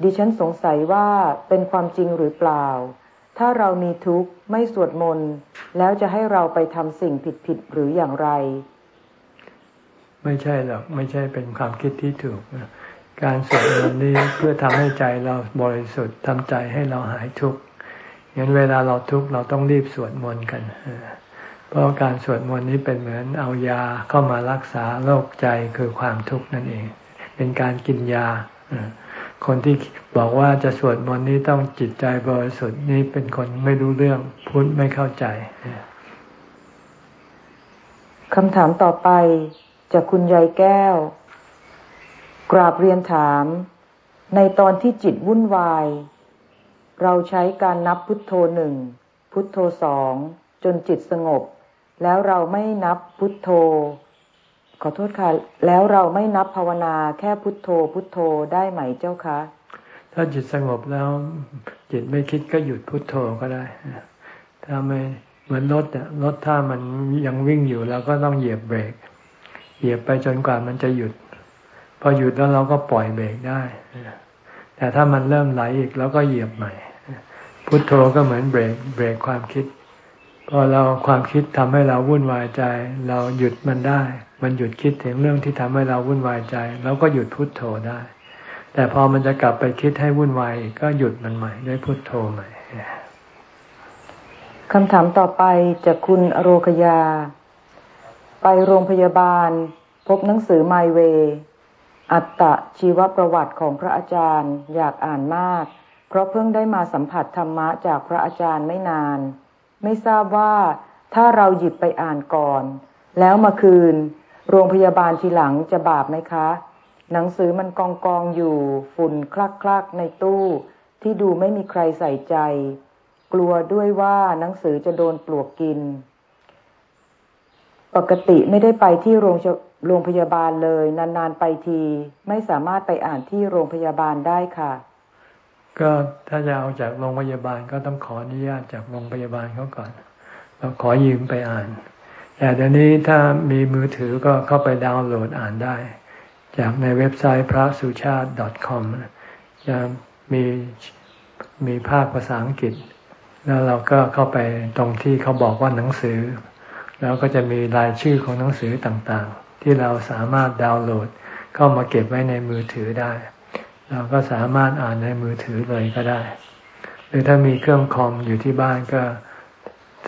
Speaker 2: ดิฉันสงสัยว่าเป็นความจริงหรือเปล่า ถ้าเรามีทุกข์ไม่สวดมนต์แล้วจะให้เราไปทำสิ่งผิดๆหรืออย่างไร
Speaker 1: ไม่ใช่หรอกไม่ใช่เป็นความคิดที่ถูก การสวดมนต์นี้เพื่อทำให้ใจเราบริสุทธิ์ทำใจให้เราหายทุกข์งั้นเวลาเราทุกข์เราต้องรีบสวดมนต์กัน เพราะการสวดมนต์นี้เป็นเหมือนเอายาเข้ามารักษาโรคใจคือความทุกข์นั่นเอง เป็นการกินยา คนที่บอกว่าจะสวดมนต์นี้ต้องจิตใจบริสุทธิ์นี่เป็นคนไม่รู้เรื่องพุทธไม่เข้าใจ
Speaker 2: คำถามต่อไปจากคุณยายแก้ว กราบเรียนถาม ในตอนที่จิตวุ่นวาย เราใช้การนับพุทโธหนึ่งพุทโธสองจนจิตสงบ แล้วเราไม่นับพุทโธ ขอโทษค่ะ แล้วเราไม่นับภาวนาแค่พุทโธ พุทโธได้ไหมเจ้าคะ
Speaker 1: ถ้าจิตสงบแล้วจิตไม่คิดก็หยุดพุทโธก็ได้ ถ้าไม่เหมือนรถเนี่ยรถถ้ามันยังวิ่งอยู่เราก็ต้องเหยียบเบรก เหยียบไปจนกว่ามันจะหยุด พอหยุดแล้วเราก็ปล่อยเบรกได้ แต่ถ้ามันเริ่มไหลอีกเราก็เหยียบใหม่ พุทโธก็เหมือนเบรกเบรกความคิด พอเราความคิดทำให้เราวุ่นวายใจ เราหยุดมันได้ มันหยุดคิดถึงเรื่องที่ทำให้เราวุ่นวายใจเราก็หยุดพุทโธได้ แต่พอมันจะกลับไปคิดให้วุ่นวายก็หยุดมันใหม่ด้วยพุทโธใหม่
Speaker 2: คำถามต่อไปจากคุณโรคยา ไปโรงพยาบาล พบหนังสือไมเว อัตตะชีวประวัติของพระอาจารย์อยากอ่านมาก เพราะเพิ่งได้มาสัมผัสธรรมะจากพระอาจารย์ไม่นาน ไม่ทราบว่าถ้าเราหยิบไปอ่านก่อน แล้วมาคืน โรงพยาบาลทีหลังจะบาปไหมคะ หนังสือมันกองกองอยู่ฝุ่นคลักคลักในตู้ ที่ดูไม่มีใครใส่ใจ กลัวด้วยว่าหนังสือจะโดนปลวกกิน ปกติไม่ได้ไปที่โรงโรงพยาบาลเลย นานๆไปที ไม่สามารถไปอ่านที่โรงพยาบาลได้ค่ะ
Speaker 1: ก็ถ้าจะเอาจากโรงพยาบาลก็ต้องขออนุญาตจากโรงพยาบาลเขาก่อนเราขอยืมไปอ่าน แต่เดี๋ยวนี้ถ้ามีมือถือก็เข้าไปดาวน์โหลดอ่านได้ จากในเว็บไซต์พระสุชาติ .com จะมีมีภาคภาษาอังกฤษ แล้วเราก็เข้าไปตรงที่เขาบอกว่าหนังสือ แล้วก็จะมีรายชื่อของหนังสือต่างๆ ที่เราสามารถดาวน์โหลด เข้ามาเก็บไว้ในมือถือได้ เราก็สามารถอ่านในมือถือเลยก็ได้ หรือถ้ามีเครื่องคอมอยู่ที่บ้านก็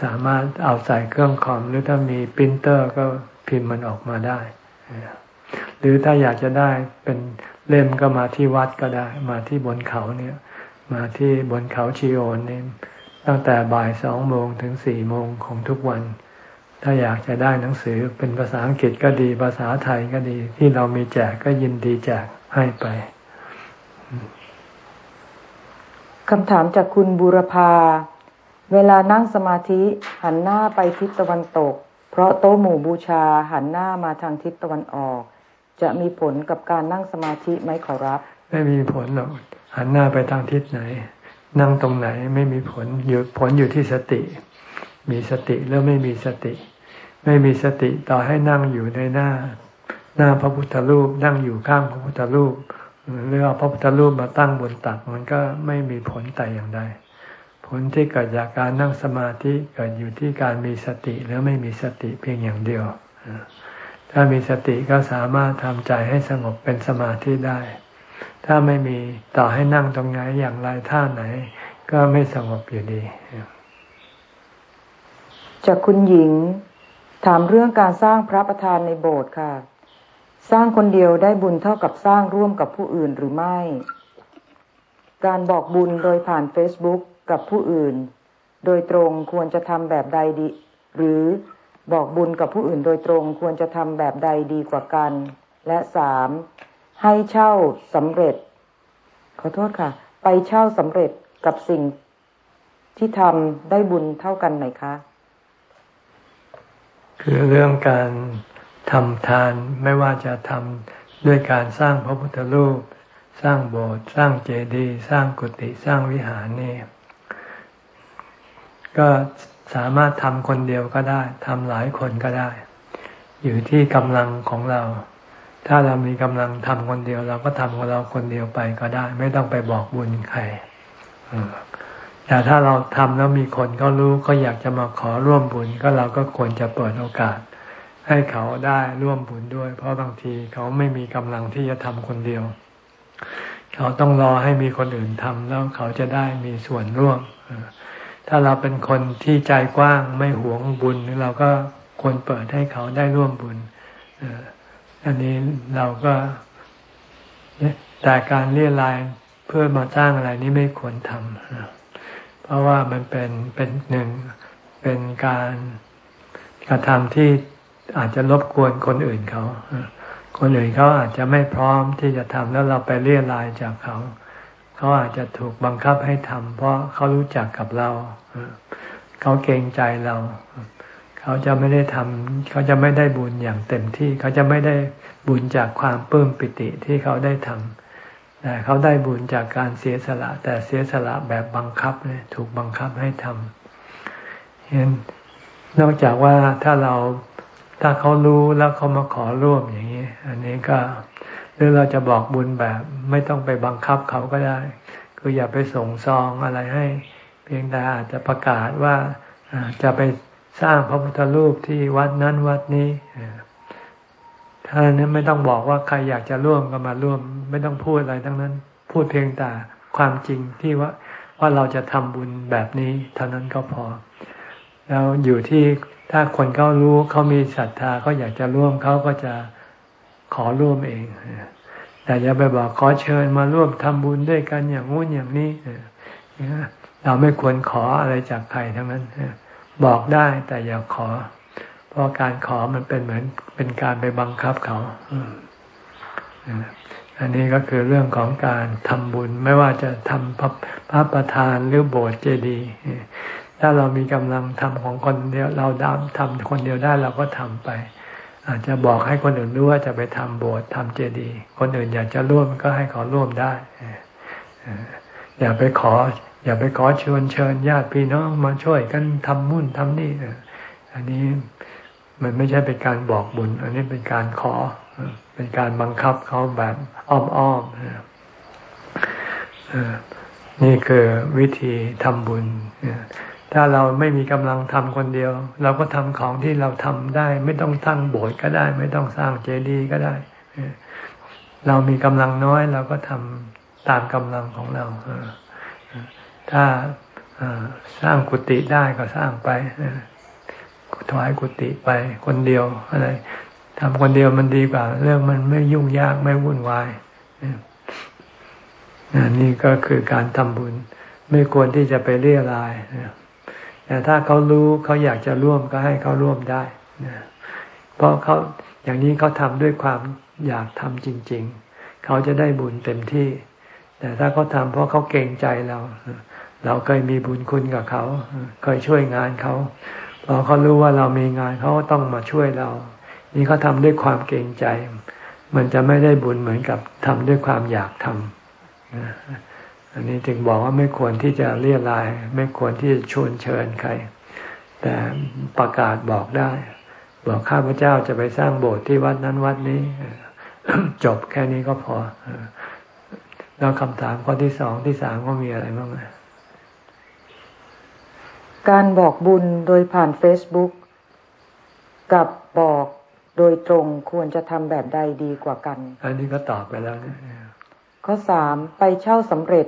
Speaker 1: สามารถเอาใส่เครื่องคอม หรือถ้ามีปรินเตอร์ก็พิมพ์มันออกมาได้ หรือถ้าอยากจะได้เป็นเล่มก็มาที่วัดก็ได้ มาที่บนเขาเนี่ย มาที่บนเขาชีโอนเนี่ยตั้งแต่บ่ายสองโมงถึงสี่โมงของทุกวัน ถ้าอยากจะได้หนังสือเป็นภาษาอังกฤษก็ดีภาษาไทยก็ดี ที่เรามีแจกก็ยินดีแจกให้ไป
Speaker 2: คำถามจากคุณบูรพา เวลานั่งสมาธิหันหน้าไปทิศตะวันตก เพราะโต๊ะหมู่บูชาหันหน้ามาทางทิศตะวันออก จะมีผลกับการนั่งสมาธิไหมขอรับ
Speaker 1: ไม่มีผลหรอกหันหน้าไปทางทิศไหน นั่งตรงไหนไม่มีผลอยู่ผลอยู่ที่สติ มีสติแล้วไม่มีสติ ไม่มีสติต่อให้นั่งอยู่ในหน้า หน้าพระพุทธรูปนั่งอยู่ข้างพระพุทธรูป หรือเอาพระพุทธรูปมาตั้งบนตักมันก็ไม่มีผลแต่อย่างใดผลที่เกิดจากการนั่งสมาธิเกิดอยู่ที่การมีสติหรือไม่มีสติเพียงอย่างเดียว ถ้ามีสติก็สามารถทำใจให้สงบเป็นสมาธิได้ ถ้าไม่มีต่อให้นั่งตรงไหนอย่างไรท่าไหน ก็ไม่สงบอยู่ดี
Speaker 2: จากคุณหญิง ถามเรื่องการสร้างพระประธานในโบสถ์ค่ะ สร้างคนเดียวได้บุญเท่ากับสร้างร่วมกับผู้อื่นหรือไม่ การบอกบุญโดยผ่านเฟซบุ๊กกับผู้อื่น โดยตรงควรจะทำแบบใดดี หรือบอกบุญกับผู้อื่นโดยตรงควรจะทำแบบใดดีกว่ากัน และสามให้เช่าสำเร็จ ขอโทษค่ะ ไปเช่าสำเร็จกับสิ่งที่ทำได้บุญเท่ากันไหมคะ
Speaker 1: คือเรื่องการ ทำทานไม่ว่าจะทำด้วยการสร้างพระพุทธรูป สร้างโบสถ์สร้างเจดีย์สร้างกุฏิสร้างวิหารนี่ก็สามารถทำคนเดียวก็ได้ทำหลายคนก็ได้ อยู่ที่กำลังของเรา ถ้าเรามีกำลังทำคนเดียว เราก็ทำของเราคนเดียวไปก็ได้ ไม่ต้องไปบอกบุญใครแต่ถ้าเราทำแล้วมีคนเขารู้เขาอยากจะมาขอร่วมบุญก็เราก็ควรจะเปิดโอกาส ให้เขาได้ร่วมบุญด้วย เพราะบางทีเขาไม่มีกำลังที่จะทำคนเดียว เขาต้องรอให้มีคนอื่นทำแล้วเขาจะได้มีส่วนร่วม ถ้าเราเป็นคนที่ใจกว้างไม่หวงบุญเราก็ควรเปิดให้เขาได้ร่วมบุญอันนี้เราก็แต่การเรียรายเพื่อมาสร้างอะไรนี้ไม่ควรทำเพราะว่ามันเป็นเป็นหนึ่งเป็นการกระทำที่ อาจจะรบกวนคนอื่นเขา คนอื่นเขาอาจจะไม่พร้อมที่จะทำแล้วเราไปเรียรายจากเขา เขาอาจจะถูกบังคับให้ทำเพราะเขารู้จักกับเรา เขาเกรงใจเรา เขาจะไม่ได้ทำเขาจะไม่ได้บุญอย่างเต็มที่ เขาจะไม่ได้บุญจากความปลื้มปิติที่เขาได้ทำแต่เขาได้บุญจากการเสียสละ แต่เสียสละแบบบังคับเนี่ยถูกบังคับให้ทำเห็นนอกจากว่าถ้าเรา ถ้าเขารู้แล้วเขามาขอร่วมอย่างนี้ อันนี้ก็หรือเราจะบอกบุญแบบ ไม่ต้องไปบังคับเขาก็ได้ คืออย่าไปส่งซองอะไรให้ เพียงแต่อาจจะประกาศว่าจะไปสร้างพระพุทธรูปที่วัดนั้นวัดนี้ท่านนั้นไม่ต้องบอกว่าใครอยากจะร่วมก็มาร่วม ไม่ต้องพูดอะไรทั้งนั้น พูดเพียงแต่ความจริงที่ว่าว่าเราจะทำบุญแบบนี้เท่านั้นก็พอ แล้วอยู่ที่ ถ้าคนเขารู้เขามีศรัทธาเขาอยากจะร่วมเขาก็จะขอร่วมเอง แต่อย่าไปบอกขอเชิญมาร่วมทำบุญด้วยกันอย่างงู้นอย่างนี้เราไม่ควรขออะไรจากใครทั้งนั้นบอกได้แต่อย่าขอ เพราะการขอมันเป็นเหมือนเป็นการไปบังคับเขาอันนี้ก็คือเรื่องของการทำบุญไม่ว่าจะทำพระพระประธานหรือโบสถ์เจดีย์ ถ้าเรามีกำลังทำของคนเดียวเราดำทำคนเดียวได้เราก็ทำไป อาจจะบอกให้คนอื่นรู้ว่าจะไปทำโบสถ์ทำเจดีย์คนอื่นอยากจะร่วมก็ให้ขอร่วมได้อย่าไปขอ อย่าไปขอชิญเชิญญาติพี่น้องมาช่วยกันทำมุ่นทำนี่อันนี้มันไม่ใช่เป็นการบอกบุญ อันนี้เป็นการขอ เป็นการบังคับเขาแบบอ้อมๆนี่คือวิธีทำบุญ ถ้าเราไม่มีกำลังทำคนเดียว เราก็ทำของที่เราทำได้ ไม่ต้องสร้างโบสถ์ก็ได้ ไม่ต้องสร้างเจดีย์ก็ได้ เรามีกำลังน้อยเราก็ทำตามกำลังของเราถ้าสร้างกุฏิได้ก็สร้างไปถวายกุฏิไปคนเดียวอะไรทำคนเดียวมันดีกว่า เรื่องมันไม่ยุ่งยากไม่วุ่นวายนี่ก็คือการทำบุญ ไม่ควรที่จะไปเรียราย แต่ถ้าเขารู้เขาอยากจะร่วมก็ให้เขาร่วมได้นะเพราะเขาอย่างนี้เขาทำด้วยความอยากทำจริง ๆ เขาจะได้บุญเต็มที่ แต่ถ้าเขาทาเพราะเขาเกรงใจเรา เราเคยมีบุญคุณกับเขา เคยช่วยงานเขาพอเขารู้ว่าเรามีงานเขาก็ต้องมาช่วยเรา นี่เขาทาด้วยความเกรงใจ มันจะไม่ได้บุญเหมือนกับทำด้วยความอยากทำ อันนี้จึงบอกว่าไม่ควรที่จะเรียราย ไม่ควรที่จะชวนเชิญใคร แต่ประกาศบอกได้ บอกข้าพเจ้าจะไปสร้างโบสถ์ที่วัดนั้นวัดนี้ จบแค่นี้ก็พอแล้วคำถามข้อที่สองที่สามก็มีอะไรบ้างไหม
Speaker 2: การบอกบุญโดยผ่านเฟซบุ๊กกับบอกโดยตรงควรจะทำแบบใดดีกว่ากัน
Speaker 1: อันนี้ก็ตอบไปแล้วเนี่ย
Speaker 2: ข้อสามไปเช่าสำเร็จ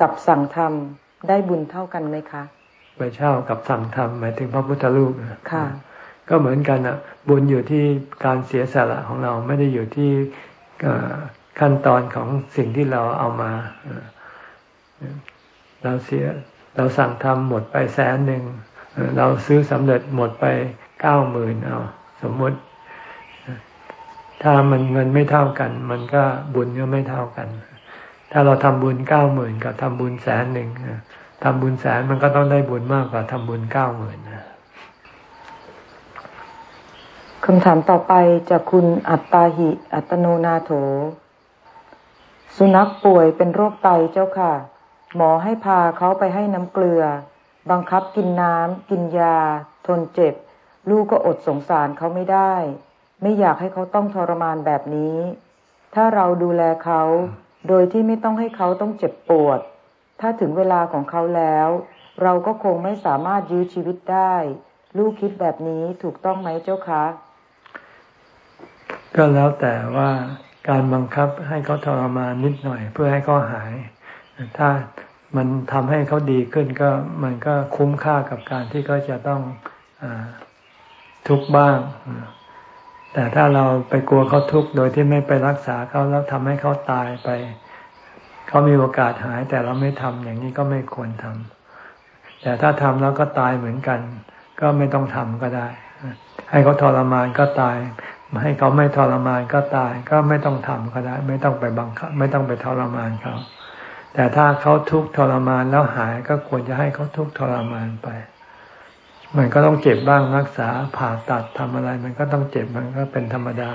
Speaker 2: กับสั่งทำได้บุญเท่ากันไหมคะ
Speaker 1: ไปเช่ากับสั่งทำหมายถึงพระพุทธรูป
Speaker 2: ค่ะ
Speaker 1: ก็เหมือนกันอะ บุญอยู่ที่การเสียสละของเราไม่ได้อยู่ที่ขั้นตอนของสิ่งที่เราเอามาเราเสียเราสั่งทำหมดไปแสนหนึ่งเราซื้อสำเร็จหมดไปเก้าหมื่นเอาสมมติ ถ้ามันเงินไม่เท่ากัน มันก็บุญก็ไม่เท่ากัน ถ้าเราทำบุญเก้าหมื่นกับทำบุญแสนหนึ่งทำบุญแสนมันก็ต้องได้บุญมากกว่าทำบุญเก้าหมื่น
Speaker 2: คำถามต่อไปจากคุณอัตตาหิ อัตโนนาโถ สุนัขป่วยเป็นโรคไตเจ้าค่ะ หมอให้พาเขาไปให้น้ำเกลือ บังคับกินน้ำกินยา ทนเจ็บ ลูกก็อดสงสารเขาไม่ได้ ไม่อยากให้เขาต้องทรมานแบบนี้ ถ้าเราดูแลเขา โดยที่ไม่ต้องให้เขาต้องเจ็บปวด ถ้าถึงเวลาของเขาแล้ว เราก็คงไม่สามารถยื้อชีวิตได้ ลูกคิดแบบนี้ถูกต้องไหมเจ้าคะ
Speaker 1: ก็แล้วแต่ว่าการบังคับให้เขาทรมานนิดหน่อย เพื่อให้เขาหาย ถ้ามันทำให้เขาดีขึ้นก็มันก็คุ้มค่ากับการที่เขาจะต้องอทุกข์บ้าง แต่ถ้าเราไปกลัวเขาทุกข์โดยที่ไม่ไปรักษาเขาแล้วทำให้เขาตายไปเขามีโอกาสหายแต่เราไม่ทำอย่างนี้ก็ไม่ควรทำแต่ถ้าทำแล้วก็ตายเหมือนกัน ก็ไม่ต้องทำก็ได้ ให้เขาทรมานก็ตายให้เขาไม่ทรมานก็ตาย ก็ไม่ต้องทำก็ได้ ไม่ต้องไปบังคับ ไม่ต้องไปทรมานเขาแต่ถ้าเขาทุกข์ทรมานแล้วหายก็ควรจะให้เขาทุกข์ทรมานไป มันก็ต้องเจ็บบ้างรักษาผ่าตัดทำอะไร มันก็ต้องเจ็บมันก็เป็นธรรมดา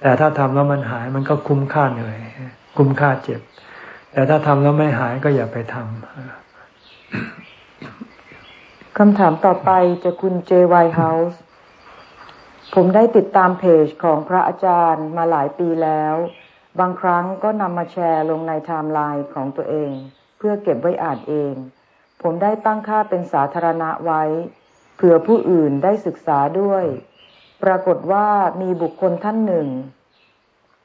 Speaker 1: แต่ถ้าทำแล้วมันหายมันก็คุ้มค่าเหนื่อย คุ้มค่าเจ็บ แต่ถ้าทำแล้วไม่หายก็อย่าไปทำ
Speaker 2: คำถามต่อไปจะคุณเจวายเฮาส์ผมได้ติดตามเพจของพระอาจารย์มาหลายปีแล้ว บางครั้งก็นำมาแชร์ลงในไทม์ไลน์ของตัวเอง เพื่อเก็บไว้อ่านเอง ผมได้ตั้งค่าเป็นสาธารณะไว้ เผื่อผู้อื่นได้ศึกษาด้วย ปรากฏว่ามีบุคคลท่านหนึ่ง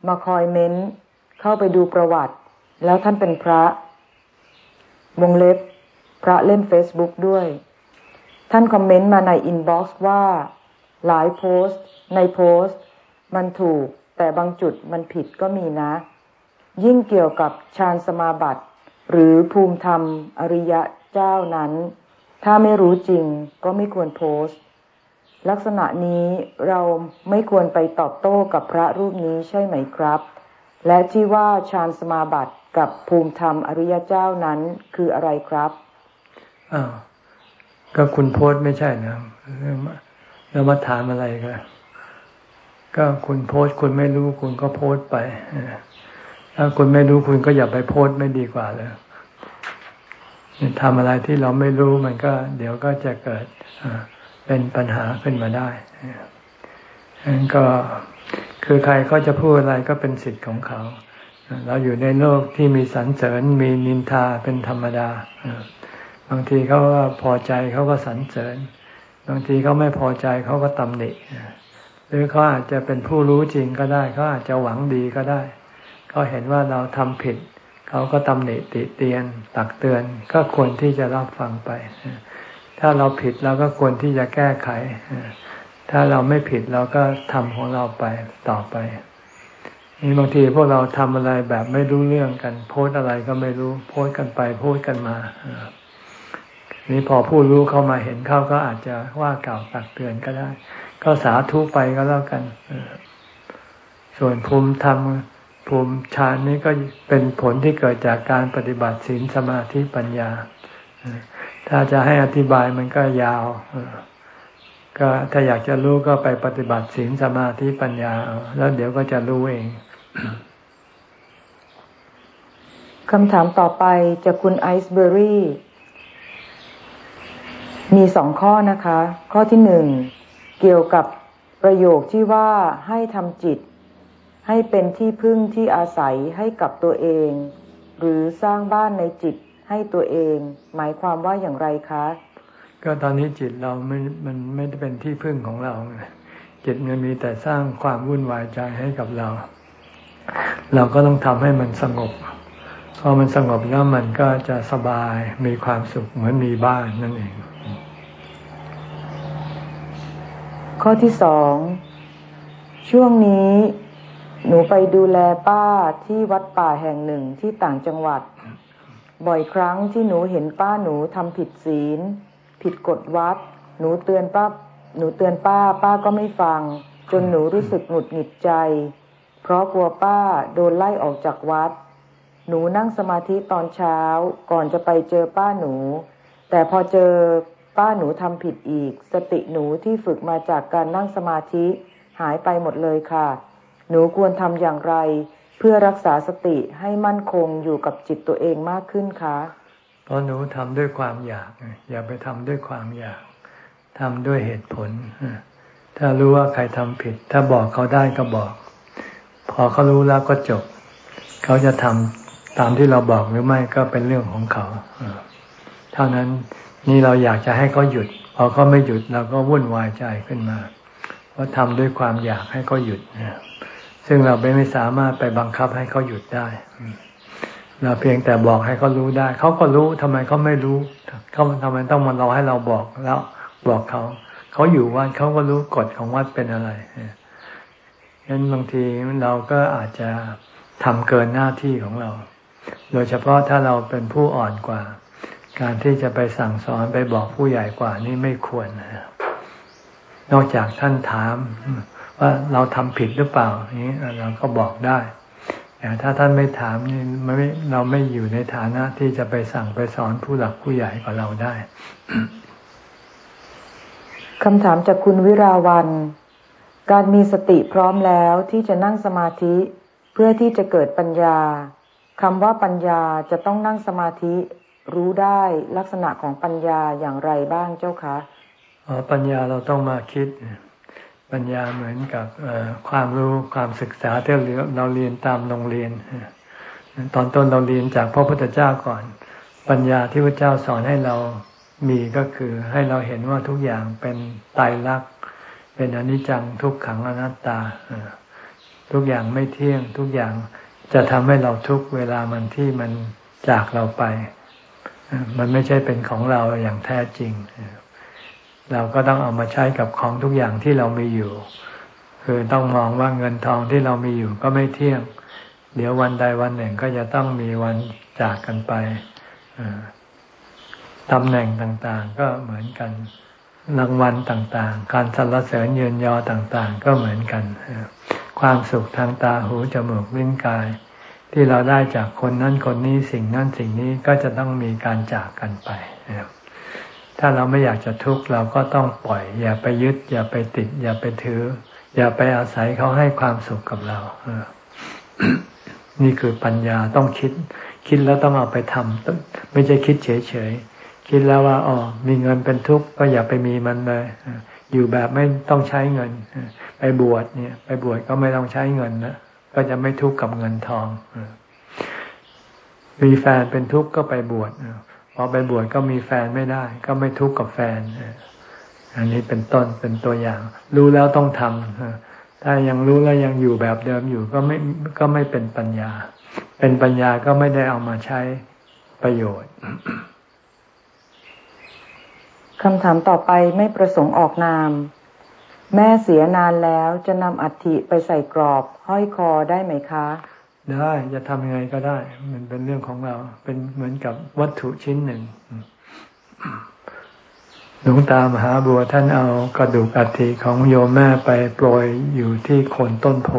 Speaker 2: มาคอย comment เข้าไปดูประวัติ แล้วท่านเป็นพระ วงเล็บ พระเล่นเฟซบุ๊กด้วย ท่าน comment มาใน inbox ว่า หลายโพสต์ ในโพสต์ มันถูก แต่บางจุดมันผิดก็มีนะ ยิ่งเกี่ยวกับฌานสมาบัติ หรือภูมิธรรม อริยะ เจ้านั้น ถ้าไม่รู้จริงก็ไม่ควรโพสต์ ลักษณะนี้เราไม่ควรไปตอบโต้กับพระรูปนี้ใช่ไหมครับ และที่ว่าฌานสมาบัติกับภูมิธรรมอริยเจ้านั้นคืออะไรครับ
Speaker 1: อ้าวก็คุณโพสต์ไม่ใช่นะแล้วมาถามอะไรกันก็คุณโพสต์คุณไม่รู้คุณก็โพสต์ไปถ้าคุณไม่รู้คุณก็อย่าไปโพสต์ไม่ดีกว่าเลย ทำอะไรที่เราไม่รู้มันก็ เดี๋ยวก็จะเกิดเป็นปัญหาขึ้นมาได้นั้นก็คือใครก็จะพูดอะไรก็เป็นสิทธิ์ของเขา เราอยู่ในโลกที่มีสรรเสริญมีนินทาเป็นธรรมดา บางทีเขาก็พอใจเขาก็สรรเสริญ บางทีเขาไม่พอใจเขาก็ตำหนิ หรือเขาอาจจะเป็นผู้รู้จริงก็ได้เขาอาจจะหวังดีก็ได้เขาเห็นว่าเราทำผิด เขาก็ตำหนิติเตียน ตักเตือนก็ควรที่จะรับฟังไป ถ้าเราผิดเราก็ควรที่จะแก้ไข ถ้าเราไม่ผิดเราก็ทำของเราไปต่อไปนี่บางทีพวกเราทำอะไรแบบไม่รู้เรื่องกัน โพสอะไรก็ไม่รู้ โพสกันไปโพสกันมานี่พอผู้รู้เข้ามาเห็นเข้าก็อาจจะว่ากล่าวตักเตือนก็ได้ ก็สาธุไปก็แล้วกันส่วนภูมิธรรม ภูมิฌานนี้ก็เป็นผลที่เกิดจากการปฏิบัติศีลสมาธิปัญญา ถ้าจะให้อธิบายมันก็ยาว ก็ถ้าอยากจะรู้ก็ไปปฏิบัติศีลสมาธิปัญญา แล้วเดี๋ยวก็จะรู้เอง
Speaker 2: คำถามต่อไปจากคุณไอซ์เบอรี่ มีสองข้อนะคะ ข้อที่หนึ่งเกี่ยวกับประโยคที่ว่าให้ทำจิต ให้เป็นที่พึ่งที่อาศัยให้กับตัวเอง หรือสร้างบ้านในจิตให้ตัวเอง หมายความว่าอย่างไรคะ
Speaker 1: ก็ตอนนี้จิตเราไม่มันไม่ได้เป็นที่พึ่งของเราจิตมันมีแต่สร้างความวุ่นวายใจให้กับเรา เราก็ต้องทำให้มันสงบพอมันสงบแล้วมันก็จะสบายมีความสุขเหมือนมีบ้านนั่นเอง
Speaker 2: ข้อที่สองช่วงนี้ หนูไปดูแลป้าที่วัดป่าแห่งหนึ่งที่ต่างจังหวัด บ่อยครั้งที่หนูเห็นป้าหนูทำผิดศีล ผิดกฎวัด หนูเตือนป้า หนูเตือนป้า ป้าก็ไม่ฟัง จนหนูรู้สึกหงุดหงิดใจ เพราะกลัวป้าโดนไล่ออกจากวัด หนูนั่งสมาธิตอนเช้า ก่อนจะไปเจอป้าหนู แต่พอเจอป้าหนูทำผิดอีก สติหนูที่ฝึกมาจากการนั่งสมาธิหายไปหมดเลยค่ะ หนูควรทำอย่างไร เพื่อรักษาสติให้มั่นคงอยู่กับจิตตัวเองมากขึ้นคะ
Speaker 1: เพราะหนูทำด้วยความอยากอย่าไปทำด้วยความอยากทำด้วยเหตุผล ถ้ารู้ว่าใครทำผิด ถ้าบอกเขาได้ก็บอก พอเขารู้แล้วก็จบ เขาจะทำตามที่เราบอกหรือไม่ก็เป็นเรื่องของเขาเท่านั้นนี่เราอยากจะให้เขาหยุด พอเขาไม่หยุดเราก็วุ่นวายใจขึ้นมา เพราะทำด้วยความอยากให้เขาหยุด ซึ่งเราไม่สามารถไปบังคับให้เขาหยุดได้ เราเพียงแต่บอกให้เขารู้ได้ เขาก็รู้ทำไมเขาไม่รู้เขาทำไมต้องมารอให้เราบอกแล้วบอกเขา เขาอยู่วัดเขาก็รู้กฎของวัดเป็นอะไรฉะนั้นบางทีเราก็อาจจะทำเกินหน้าที่ของเรา โดยเฉพาะถ้าเราเป็นผู้อ่อนกว่า การที่จะไปสั่งสอนไปบอกผู้ใหญ่กว่านี่ไม่ควรนะนอกจากท่านถาม ว่าเราทำผิดหรือเปล่านี้เราก็บอกได้แต่ถ้าท่านไม่ถามนี่ไม่เราไม่อยู่ในฐานะที่จะไปสั่งไปสอนผู้หลักผู้ใหญ่กว่าเราได้
Speaker 2: คำถามจากคุณวิราวัน การมีสติพร้อมแล้วที่จะนั่งสมาธิเพื่อที่จะเกิดปัญญาคำว่าปัญญาจะต้องนั่งสมาธิรู้ได้ลักษณะของปัญญาอย่างไรบ้างเจ้าคะ
Speaker 1: อ๋อปัญญาเราต้องมาคิด ปัญญาเหมือนกับความรู้ความศึกษาที่เราเรียนตามโรงเรียน ตอนต้นเราเรียนจากพระพุทธเจ้าก่อน ปัญญาที่พระเจ้าสอนให้เรามีก็คือให้เราเห็นว่าทุกอย่างเป็นตายรักเป็นอนิจจังทุกขังอนัตตา ทุกอย่างไม่เที่ยงทุกอย่างจะทำให้เราทุกเวลามันที่มันจากเราไป มันไม่ใช่เป็นของเราอย่างแท้จริง เราก็ต้องเอามาใช้กับของทุกอย่างที่เรามีอยู่ คือต้องมองว่าเงินทองที่เรามีอยู่ก็ไม่เที่ยง เดี๋ยววันใดวันหนึ่งก็จะต้องมีวันจากกันไปตำแหน่งต่างๆ ก็เหมือนกัน รางวัลต่างๆ การสรรเสริญเยืนยอต่างๆ ก็เหมือนกัน ความสุขทางตาหูจมูกลิ้นกาย ที่เราได้จากคนนั้นคนนี้สิ่งนั้นสิ่งนี้ก็จะต้องมีการจากกันไป ถ้าเราไม่อยากจะทุกข์เราก็ต้องปล่อย อย่าไปยึด อย่าไปติด อย่าไปถือ อย่าไปอาศัยเขาให้ความสุขกับเรานี่คือปัญญาต้องคิด คิดแล้วต้องเอาไปทำไม่ใช่คิดเฉยๆคิดแล้วว่าอ๋อมีเงินเป็นทุกข์ก็อย่าไปมีมันเลยอยู่แบบไม่ต้องใช้เงิน ไปบวชเนี่ย ไปบวชก็ไม่ต้องใช้เงินนะก็จะไม่ทุกข์กับเงินทองมีแฟนเป็นทุกข์ก็ไปบวช พอไปบวชก็มีแฟนไม่ได้ ก็ไม่ทุกข์กับแฟน อันนี้เป็นต้นเป็นตัวอย่าง รู้แล้วต้องทำถ้ายังรู้แล้วยังอยู่แบบเดิมอยู่ก็ไม่ก็ไม่เป็นปัญญา เป็นปัญญาก็ไม่ได้เอามาใช้ประโยชน์
Speaker 2: คำถามต่อไปไม่ประสงค์ออกนาม แม่เสียนานแล้วจะนำอัฐิไปใส่กรอบ ห้อยคอได้ไหมคะ
Speaker 1: ได้จะทำยังไงก็ได้ มันเป็นเรื่องของเรา เป็นเหมือนกับวัตถุชิ้นหนึ่งหลวงตามหาบัวท่านเอากระดูกอัฐิของโยมแม่ไปโปรยอยู่ที่โคนต้นโพ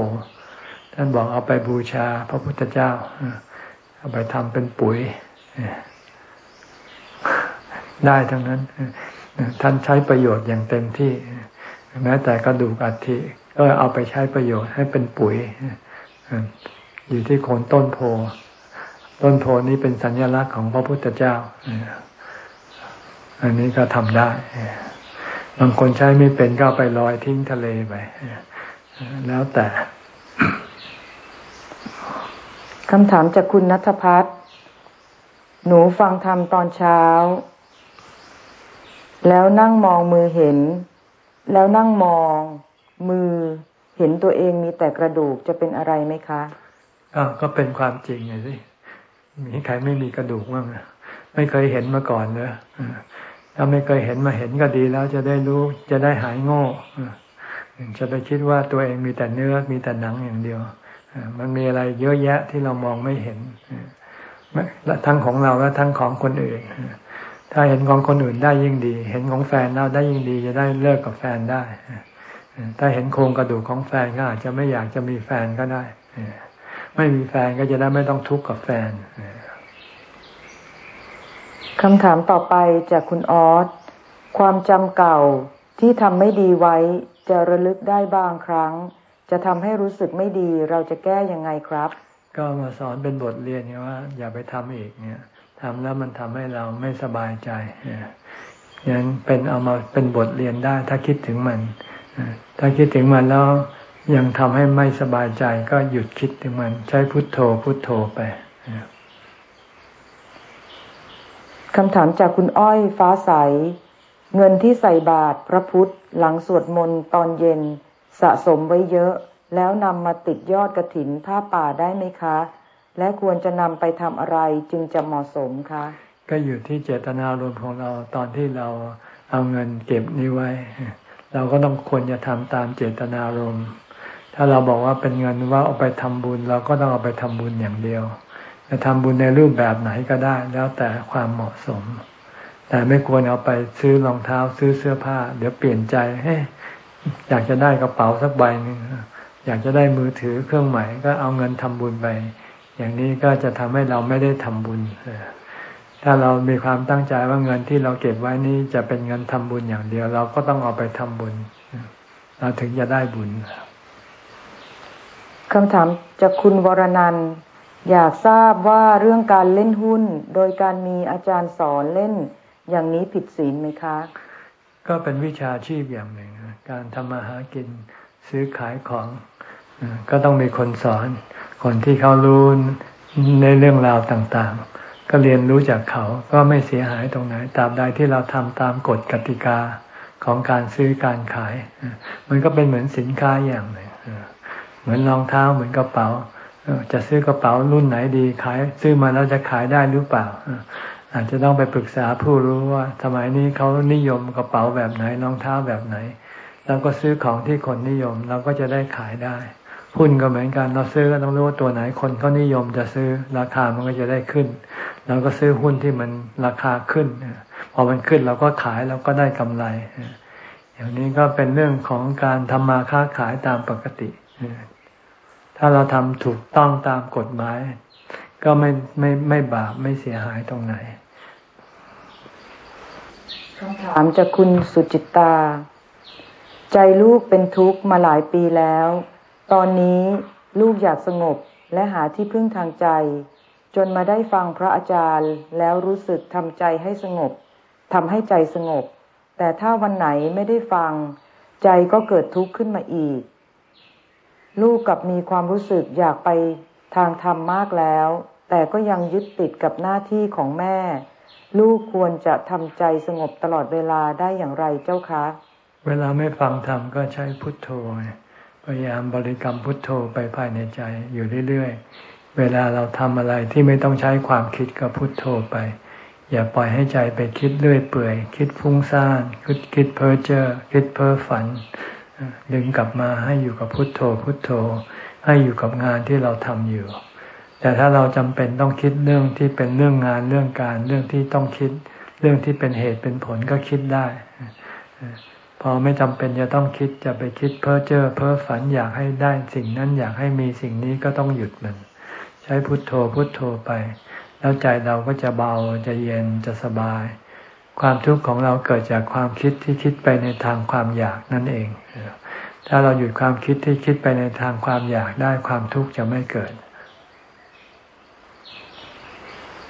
Speaker 1: ท่านบอกเอาไปบูชา พระพุทธเจ้าเอาไปทำเป็นปุ๋ยได้ทั้งนั้นท่านใช้ประโยชน์อย่างเต็มที่แม้แต่กระดูกอัฐิก็เอาไปใช้ประโยชน์ให้เป็นปุ๋ย อยู่ที่โคนต้นโพ ต้นโพนี้เป็นสัญลักษณ์ของพระพุทธเจ้า อันนี้ก็ทำได้ บางคนใช้ไม่เป็นก็ไปลอยทิ้งทะเลไป แล้วแต่
Speaker 2: คำถามจากคุณนัทพัฒน์หนูฟังธรรมตอนเช้า แล้วนั่งมองมือเห็น แล้วนั่งมองมือเห็นตัวเองมีแต่กระดูกจะเป็นอะไรไหมคะ
Speaker 1: อ้าวก็เป็นความจริงไงสิมีใครไม่มีกระดูกบ้างไม่เคยเห็นมาก่อนเลยถ้าไม่เคยเห็นมาเห็นก็ดีแล้วจะได้รู้จะได้หายโง่จะไปคิดว่าตัวเองมีแต่เนื้อมีแต่หนังอย่างเดียวมันมีอะไรเยอะแยะที่เรามองไม่เห็นทั้งของเราและทั้งของคนอื่น ถ้าเห็นของคนอื่นได้ยิ่งดี เห็นของแฟนเราได้ยิ่งดี จะได้เลิกกับแฟนได้ ถ้าเห็นโครงกระดูกของแฟนก็อาจจะไม่อยากจะมีแฟนก็ได้ ไม่มีแฟนก็จะได้ไม่ต้องทุกข์กับแฟน
Speaker 2: คำถามต่อไปจากคุณออสความจำเก่าที่ทำไม่ดีไว้ จะระลึกได้บางครั้ง จะทำให้รู้สึกไม่ดีเราจะแก้ยังไงครับ
Speaker 1: ก็มาสอนเป็นบทเรียนว่า อย่าไปทำอีกเนี่ยทำแล้วมันทำให้เราไม่สบายใจยังเป็นเอามาเป็นบทเรียนได้ ถ้าคิดถึงมัน ถ้าคิดถึงมันแล้ว ยังทำให้ไม่สบายใจก็หยุดคิดถึงมัน ใช้พุทโธพุทโธไป
Speaker 2: คำถามจากคุณอ้อยฟ้าใส เงินที่ใส่บาตรพระพุทธหลังสวดมนต์ตอนเย็น สะสมไว้เยอะ แล้วนำมาติดยอดกระถินผ้าป่าได้ไหมคะ และควรจะนำไปทำอะไรจึงจะเหมาะสมคะ
Speaker 1: ก็อยู่ที่เจตนารมณ์ของเราตอนที่เราเอาเงินเก็บนี้ไว้ เราก็ต้องควรจะทำตามเจตนารมณ์ ถ้าเราบอกว่าเป็นเงินว่าเอาไปทำบุญ เราก็ต้องเอาไปทำบุญอย่างเดียวจะทำบุญในรูปแบบไหนก็ได้ แล้วแต่ความเหมาะสม แต่ไม่ควรเอาไปซื้อรองเท้าซื้อเสื้อผ้า เดี๋ยวเปลี่ยนใจเฮ้อยากจะได้กระเป๋าสักใบหนึ่งอยากจะได้มือถือเครื่องใหม่ก็เอาเงินทำบุญไป อย่างนี้ก็จะทำให้เราไม่ได้ทำบุญถ้าเรามีความตั้งใจว่าเงินที่เราเก็บไว้นี้จะเป็นเงินทำบุญอย่างเดียว เราก็ต้องเอาไปทำบุญ เราถึงจะได้บุญ
Speaker 2: คำถามจากคุณวรนันอยากทราบว่าเรื่องการเล่นหุ้น โดยการมีอาจารย์สอนเล่น อย่างนี้ผิดศีลไหมคะ
Speaker 1: ก็เป็นวิชาชีพอย่างหนึ่ง การทำมาหากินซื้อขายของก็ต้องมีคนสอน คนที่เขารู้ในเรื่องราวต่างๆ ก็เรียนรู้จากเขาก็ไม่เสียหายตรงไหนตราบใดที่เราทำตามกฎกติกาของการซื้อการขาย มันก็เป็นเหมือนสินค้าอย่างหนึ่ง เหมือนรองเท้าเหมือนกระเป๋าจะซื้อกระเป๋ารุ่นไหนดีขาย ซื้อมาแล้วจะขายได้หรือเปล่า อาจจะต้องไปปรึกษาผู้รู้ว่าสมัยนี้เขานิยมกระเป๋าแบบไหนรองเท้าแบบไหนเราก็ซื้อของที่คนนิยมเราก็จะได้ขายได้หุ้นก็เหมือนกันเราซื้อก็ต้องรู้ว่าตัวไหนคนเขานิยมจะซื้อราคามันก็จะได้ขึ้นเราก็ซื้อหุ้นที่มันราคาขึ้นพอมันขึ้นเราก็ขายเราก็ได้กำไรอย่างนี้ก็เป็นเรื่องของการทำมาค้าขายตามปกติ ถ้าเราทำถูกต้องตามกฎหมาย ก็ไม่ไม่ไม่บาปไม่เสียหายตรงไหน
Speaker 2: คำถามจากคุณสุจิตตา ใจลูกเป็นทุกข์มาหลายปีแล้ว ตอนนี้ลูกอยากสงบและหาที่พึ่งทางใจ จนมาได้ฟังพระอาจารย์ แล้วรู้สึกทำใจให้สงบทำให้ใจสงบ แต่ถ้าวันไหนไม่ได้ฟัง ใจก็เกิดทุกข์ขึ้นมาอีก ลูกกับมีความรู้สึกอยากไปทางธรรมมากแล้ว แต่ก็ยังยึดติดกับหน้าที่ของแม่ ลูกควรจะทำใจสงบตลอดเวลาได้อย่างไรเจ้าคะ
Speaker 1: เวลาไม่ฟังธรรมก็ใช้พุทโธ พยายามบริกรรมพุทโธไปภายในใจอยู่เรื่อยๆ เวลาเราทำอะไรที่ไม่ต้องใช้ความคิดก็พุทโธไป อย่าปล่อยให้ใจไปคิดเรื่อยเปื่อย คิดฟุ้งซ่านคิดคิดเพ้อเจ้อคิดเพ้อฝัน ดึงกลับมาให้อยู่กับพุทโธพุทโธ ให้อยู่กับงานที่เราทำอยู่ แต่ถ้าเราจำเป็นต้องคิดเรื่องที่เป็นเรื่องงานเรื่องการเรื่องที่ต้องคิด เรื่องที่เป็นเหตุเป็นผลก็คิดได้ พอไม่จำเป็นจะต้องคิดจะไปคิดเพ้อเจ้อเพ้อฝันอยากให้ได้สิ่งนั้นอยากให้มีสิ่งนี้ก็ต้องหยุดมัน ใช้พุทโธพุทโธไป แล้วใจเราก็จะเบาจะเย็นจะสบาย ความทุกข์ของเราเกิดจากความคิดที่คิดไปในทางความอยากนั่นเอง ถ้าเราหยุดความคิดที่คิดไปในทางความอยากได้ความทุกข์จะไม่เกิด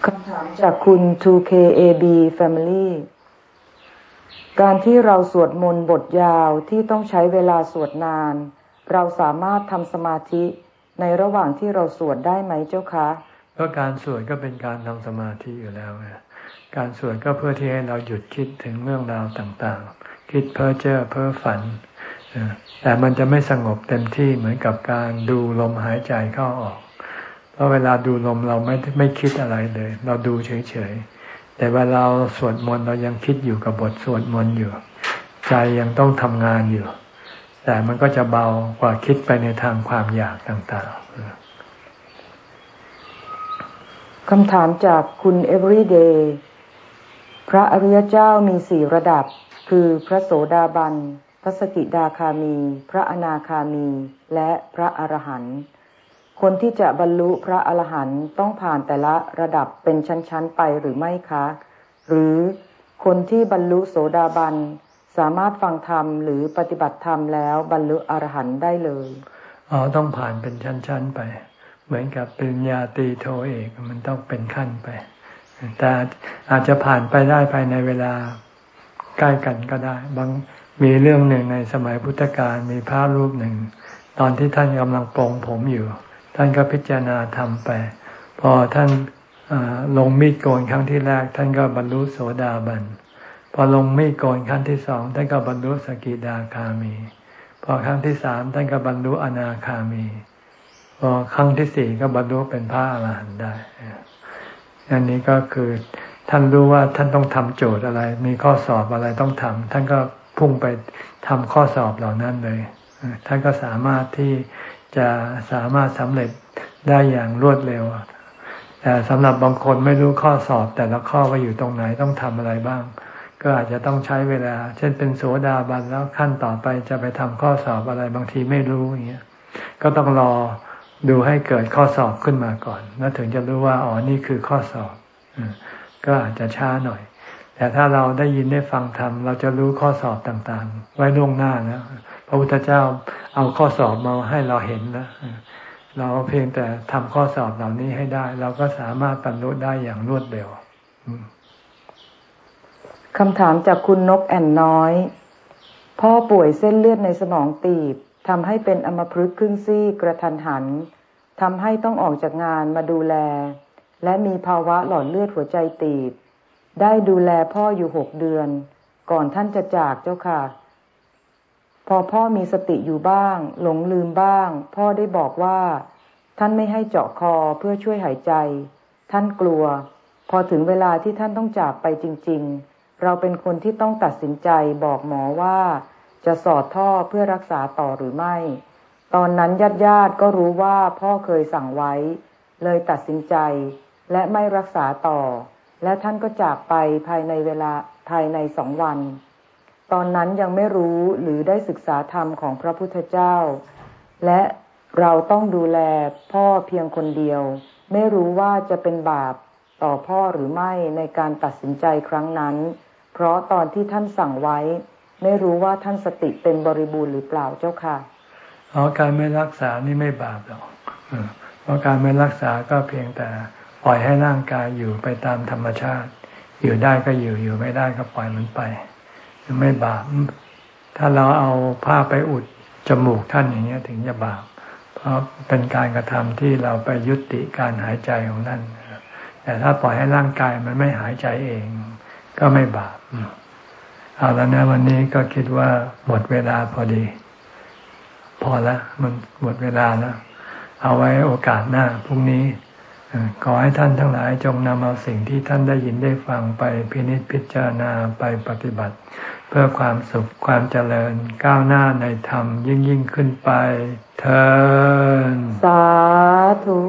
Speaker 2: คำถามจากคุณ 2KAB Family การที่เราสวดมนต์บทยาวที่ต้องใช้เวลาสวดนาน เราสามารถทำสมาธิในระหว่างที่เราสวดได้ไหมเจ้าคะ
Speaker 1: ก็การสวดก็เป็นการทำสมาธิอยู่แล้วไง การสวดก็เพื่อที่ให้เราหยุดคิดถึงเรื่องราวต่างๆ คิดเพ้อเจ้อเพ้อฝัน แต่มันจะไม่สงบเต็มที่เหมือนกับการดูลมหายใจเข้าออก เพราะเวลาดูลมเราไม่ไม่คิดอะไรเลย เราดูเฉยๆ แต่เวลาเราสวดมนต์เรายังคิดอยู่กับบทสวดมนต์อยู่ ใจยังต้องทำงานอยู่ แต่มันก็จะเบากว่าคิดไปในทางความอยากต่าง
Speaker 2: ๆคำถามจากคุณ everyday พระอริยเจ้ามีสี่ระดับ คือพระโสดาบัน พระสกิดาคามี พระอนาคามี และพระอรหันต์ คนที่จะบรรลุพระอรหันต์ต้องผ่านแต่ละระดับเป็นชั้นๆไปหรือไม่คะ หรือคนที่บรรลุโสดาบันสามารถฟังธรรมหรือปฏิบัติธรรมแล้วบรรลุอรหันต์ได้เลย
Speaker 1: อ๋อต้องผ่านเป็นชั้นๆไป เหมือนกับปริญญาตรีโทเอกมันต้องเป็นขั้นไป แต่อาจจะผ่านไปได้ภายในเวลาใกล้กันก็ได้ บางมีเรื่องหนึ่งในสมัยพุทธกาลมีพระรูปหนึ่ง ตอนที่ท่านกำลังปรงผมอยู่ ท่านก็พิจารณาทำไป พอท่านลงมีดโกนครั้งที่แรก ท่านก็บรรลุโสดาบัน พอลงมีดโกนครั้งที่สองท่านก็บรรลุสกิดาคามี พอครั้งที่สามท่านก็บรรลุอนาคามี พอครั้งที่สี่ก็บรรลุเป็นพระอรหันต์ได้ อันนี้ก็คือท่านรู้ว่าท่านต้องทำโจทย์อะไร มีข้อสอบอะไรต้องทำท่านก็พุ่งไปทำข้อสอบเหล่านั้นเลย ท่านก็สามารถที่จะสามารถสำเร็จได้อย่างรวดเร็วแต่สำหรับบางคนไม่รู้ข้อสอบ แต่ละข้อว่าอยู่ตรงไหนต้องทำอะไรบ้าง ก็อาจจะต้องใช้เวลา เช่นเป็นโสดาบันแล้วขั้นต่อไปจะไปทำข้อสอบอะไรบางทีไม่รู้อย่างเงี้ยก็ต้องรอ ดูให้เกิดข้อสอบขึ้นมาก่อน แล้วถึงจะรู้ว่าอ๋อนี่คือข้อสอบก็อาจจะช้าหน่อย แต่ถ้าเราได้ยินได้ฟังธรรมเราจะรู้ข้อสอบต่างๆ ไว้ล่วงหน้านะพระพุทธเจ้าเอาข้อสอบมาให้เราเห็นนะเราเพียงแต่ทำข้อสอบเหล่านี้ให้ได้ เราก็สามารถบรรลุได้อย่างรวดเร็ว
Speaker 2: คำถามจากคุณนกแอนน้อย พ่อป่วยเส้นเลือดในสมองตีบ ทำให้เป็นอมพฤกครึ่งซี่กระทันหันทำให้ต้องออกจากงานมาดูแล และมีภาวะหลอดเลือดหัวใจตีบ ได้ดูแลพ่ออยู่หกเดือน ก่อนท่านจะจากเจ้าค่ะ พอพ่อมีสติอยู่บ้าง หลงลืมบ้าง พ่อได้บอกว่า ท่านไม่ให้เจาะคอเพื่อช่วยหายใจ ท่านกลัว พอถึงเวลาที่ท่านต้องจากไปจริง ๆ เราเป็นคนที่ต้องตัดสินใจบอกหมอว่า จะสอดท่อเพื่อรักษาต่อหรือไม่ ตอนนั้นญาติญาติก็รู้ว่าพ่อเคยสั่งไว้ เลยตัดสินใจ และไม่รักษาต่อ และท่านก็จากไปภายในเวลาภายในสองวัน ตอนนั้นยังไม่รู้หรือได้ศึกษาธรรมของพระพุทธเจ้า และเราต้องดูแลพ่อเพียงคนเดียว ไม่รู้ว่าจะเป็นบาปต่อพ่อหรือไม่ในการตัดสินใจครั้งนั้น เพราะตอนที่ท่านสั่งไว้ ไม่รู้ว่าท่านสติเป็นบริบูรณ์หรือเปล่าเจ้าค่ะเอ๋
Speaker 1: อการไม่รักษานี่ไม่บาปหรอกเพราะการไม่รักษาก็เพียงแต่ปล่อยให้ร่างกายอยู่ไปตามธรรมชาติ อยู่ได้ก็อยู่อยู่ไม่ได้ก็ปล่อยมันไป ไม่บาป ถ้าเราเอาผ้าไปอุดจมูกท่านอย่างเงี้ย ถึงจะบาป เพราะเป็นการกระทำที่เราไปยุติการหายใจของนั่นแต่ถ้าปล่อยให้ร่างกายมันไม่หายใจเอง ก็ไม่บาป เอาแล้วนะวันนี้ก็คิดว่าหมดเวลาพอดี พอละมันหมดเวลาแล้ว เอาไว้โอกาสหน้าพรุ่งนี้ขอให้ท่านทั้งหลายจงนำเอาสิ่งที่ท่านได้ยินได้ฟังไปพินิจพิจารณาไปปฏิบัติ เพื่อความสุขความเจริญก้าวหน้าในธรรมยิ่งยิ่งขึ้นไปเธอ
Speaker 2: สาธุ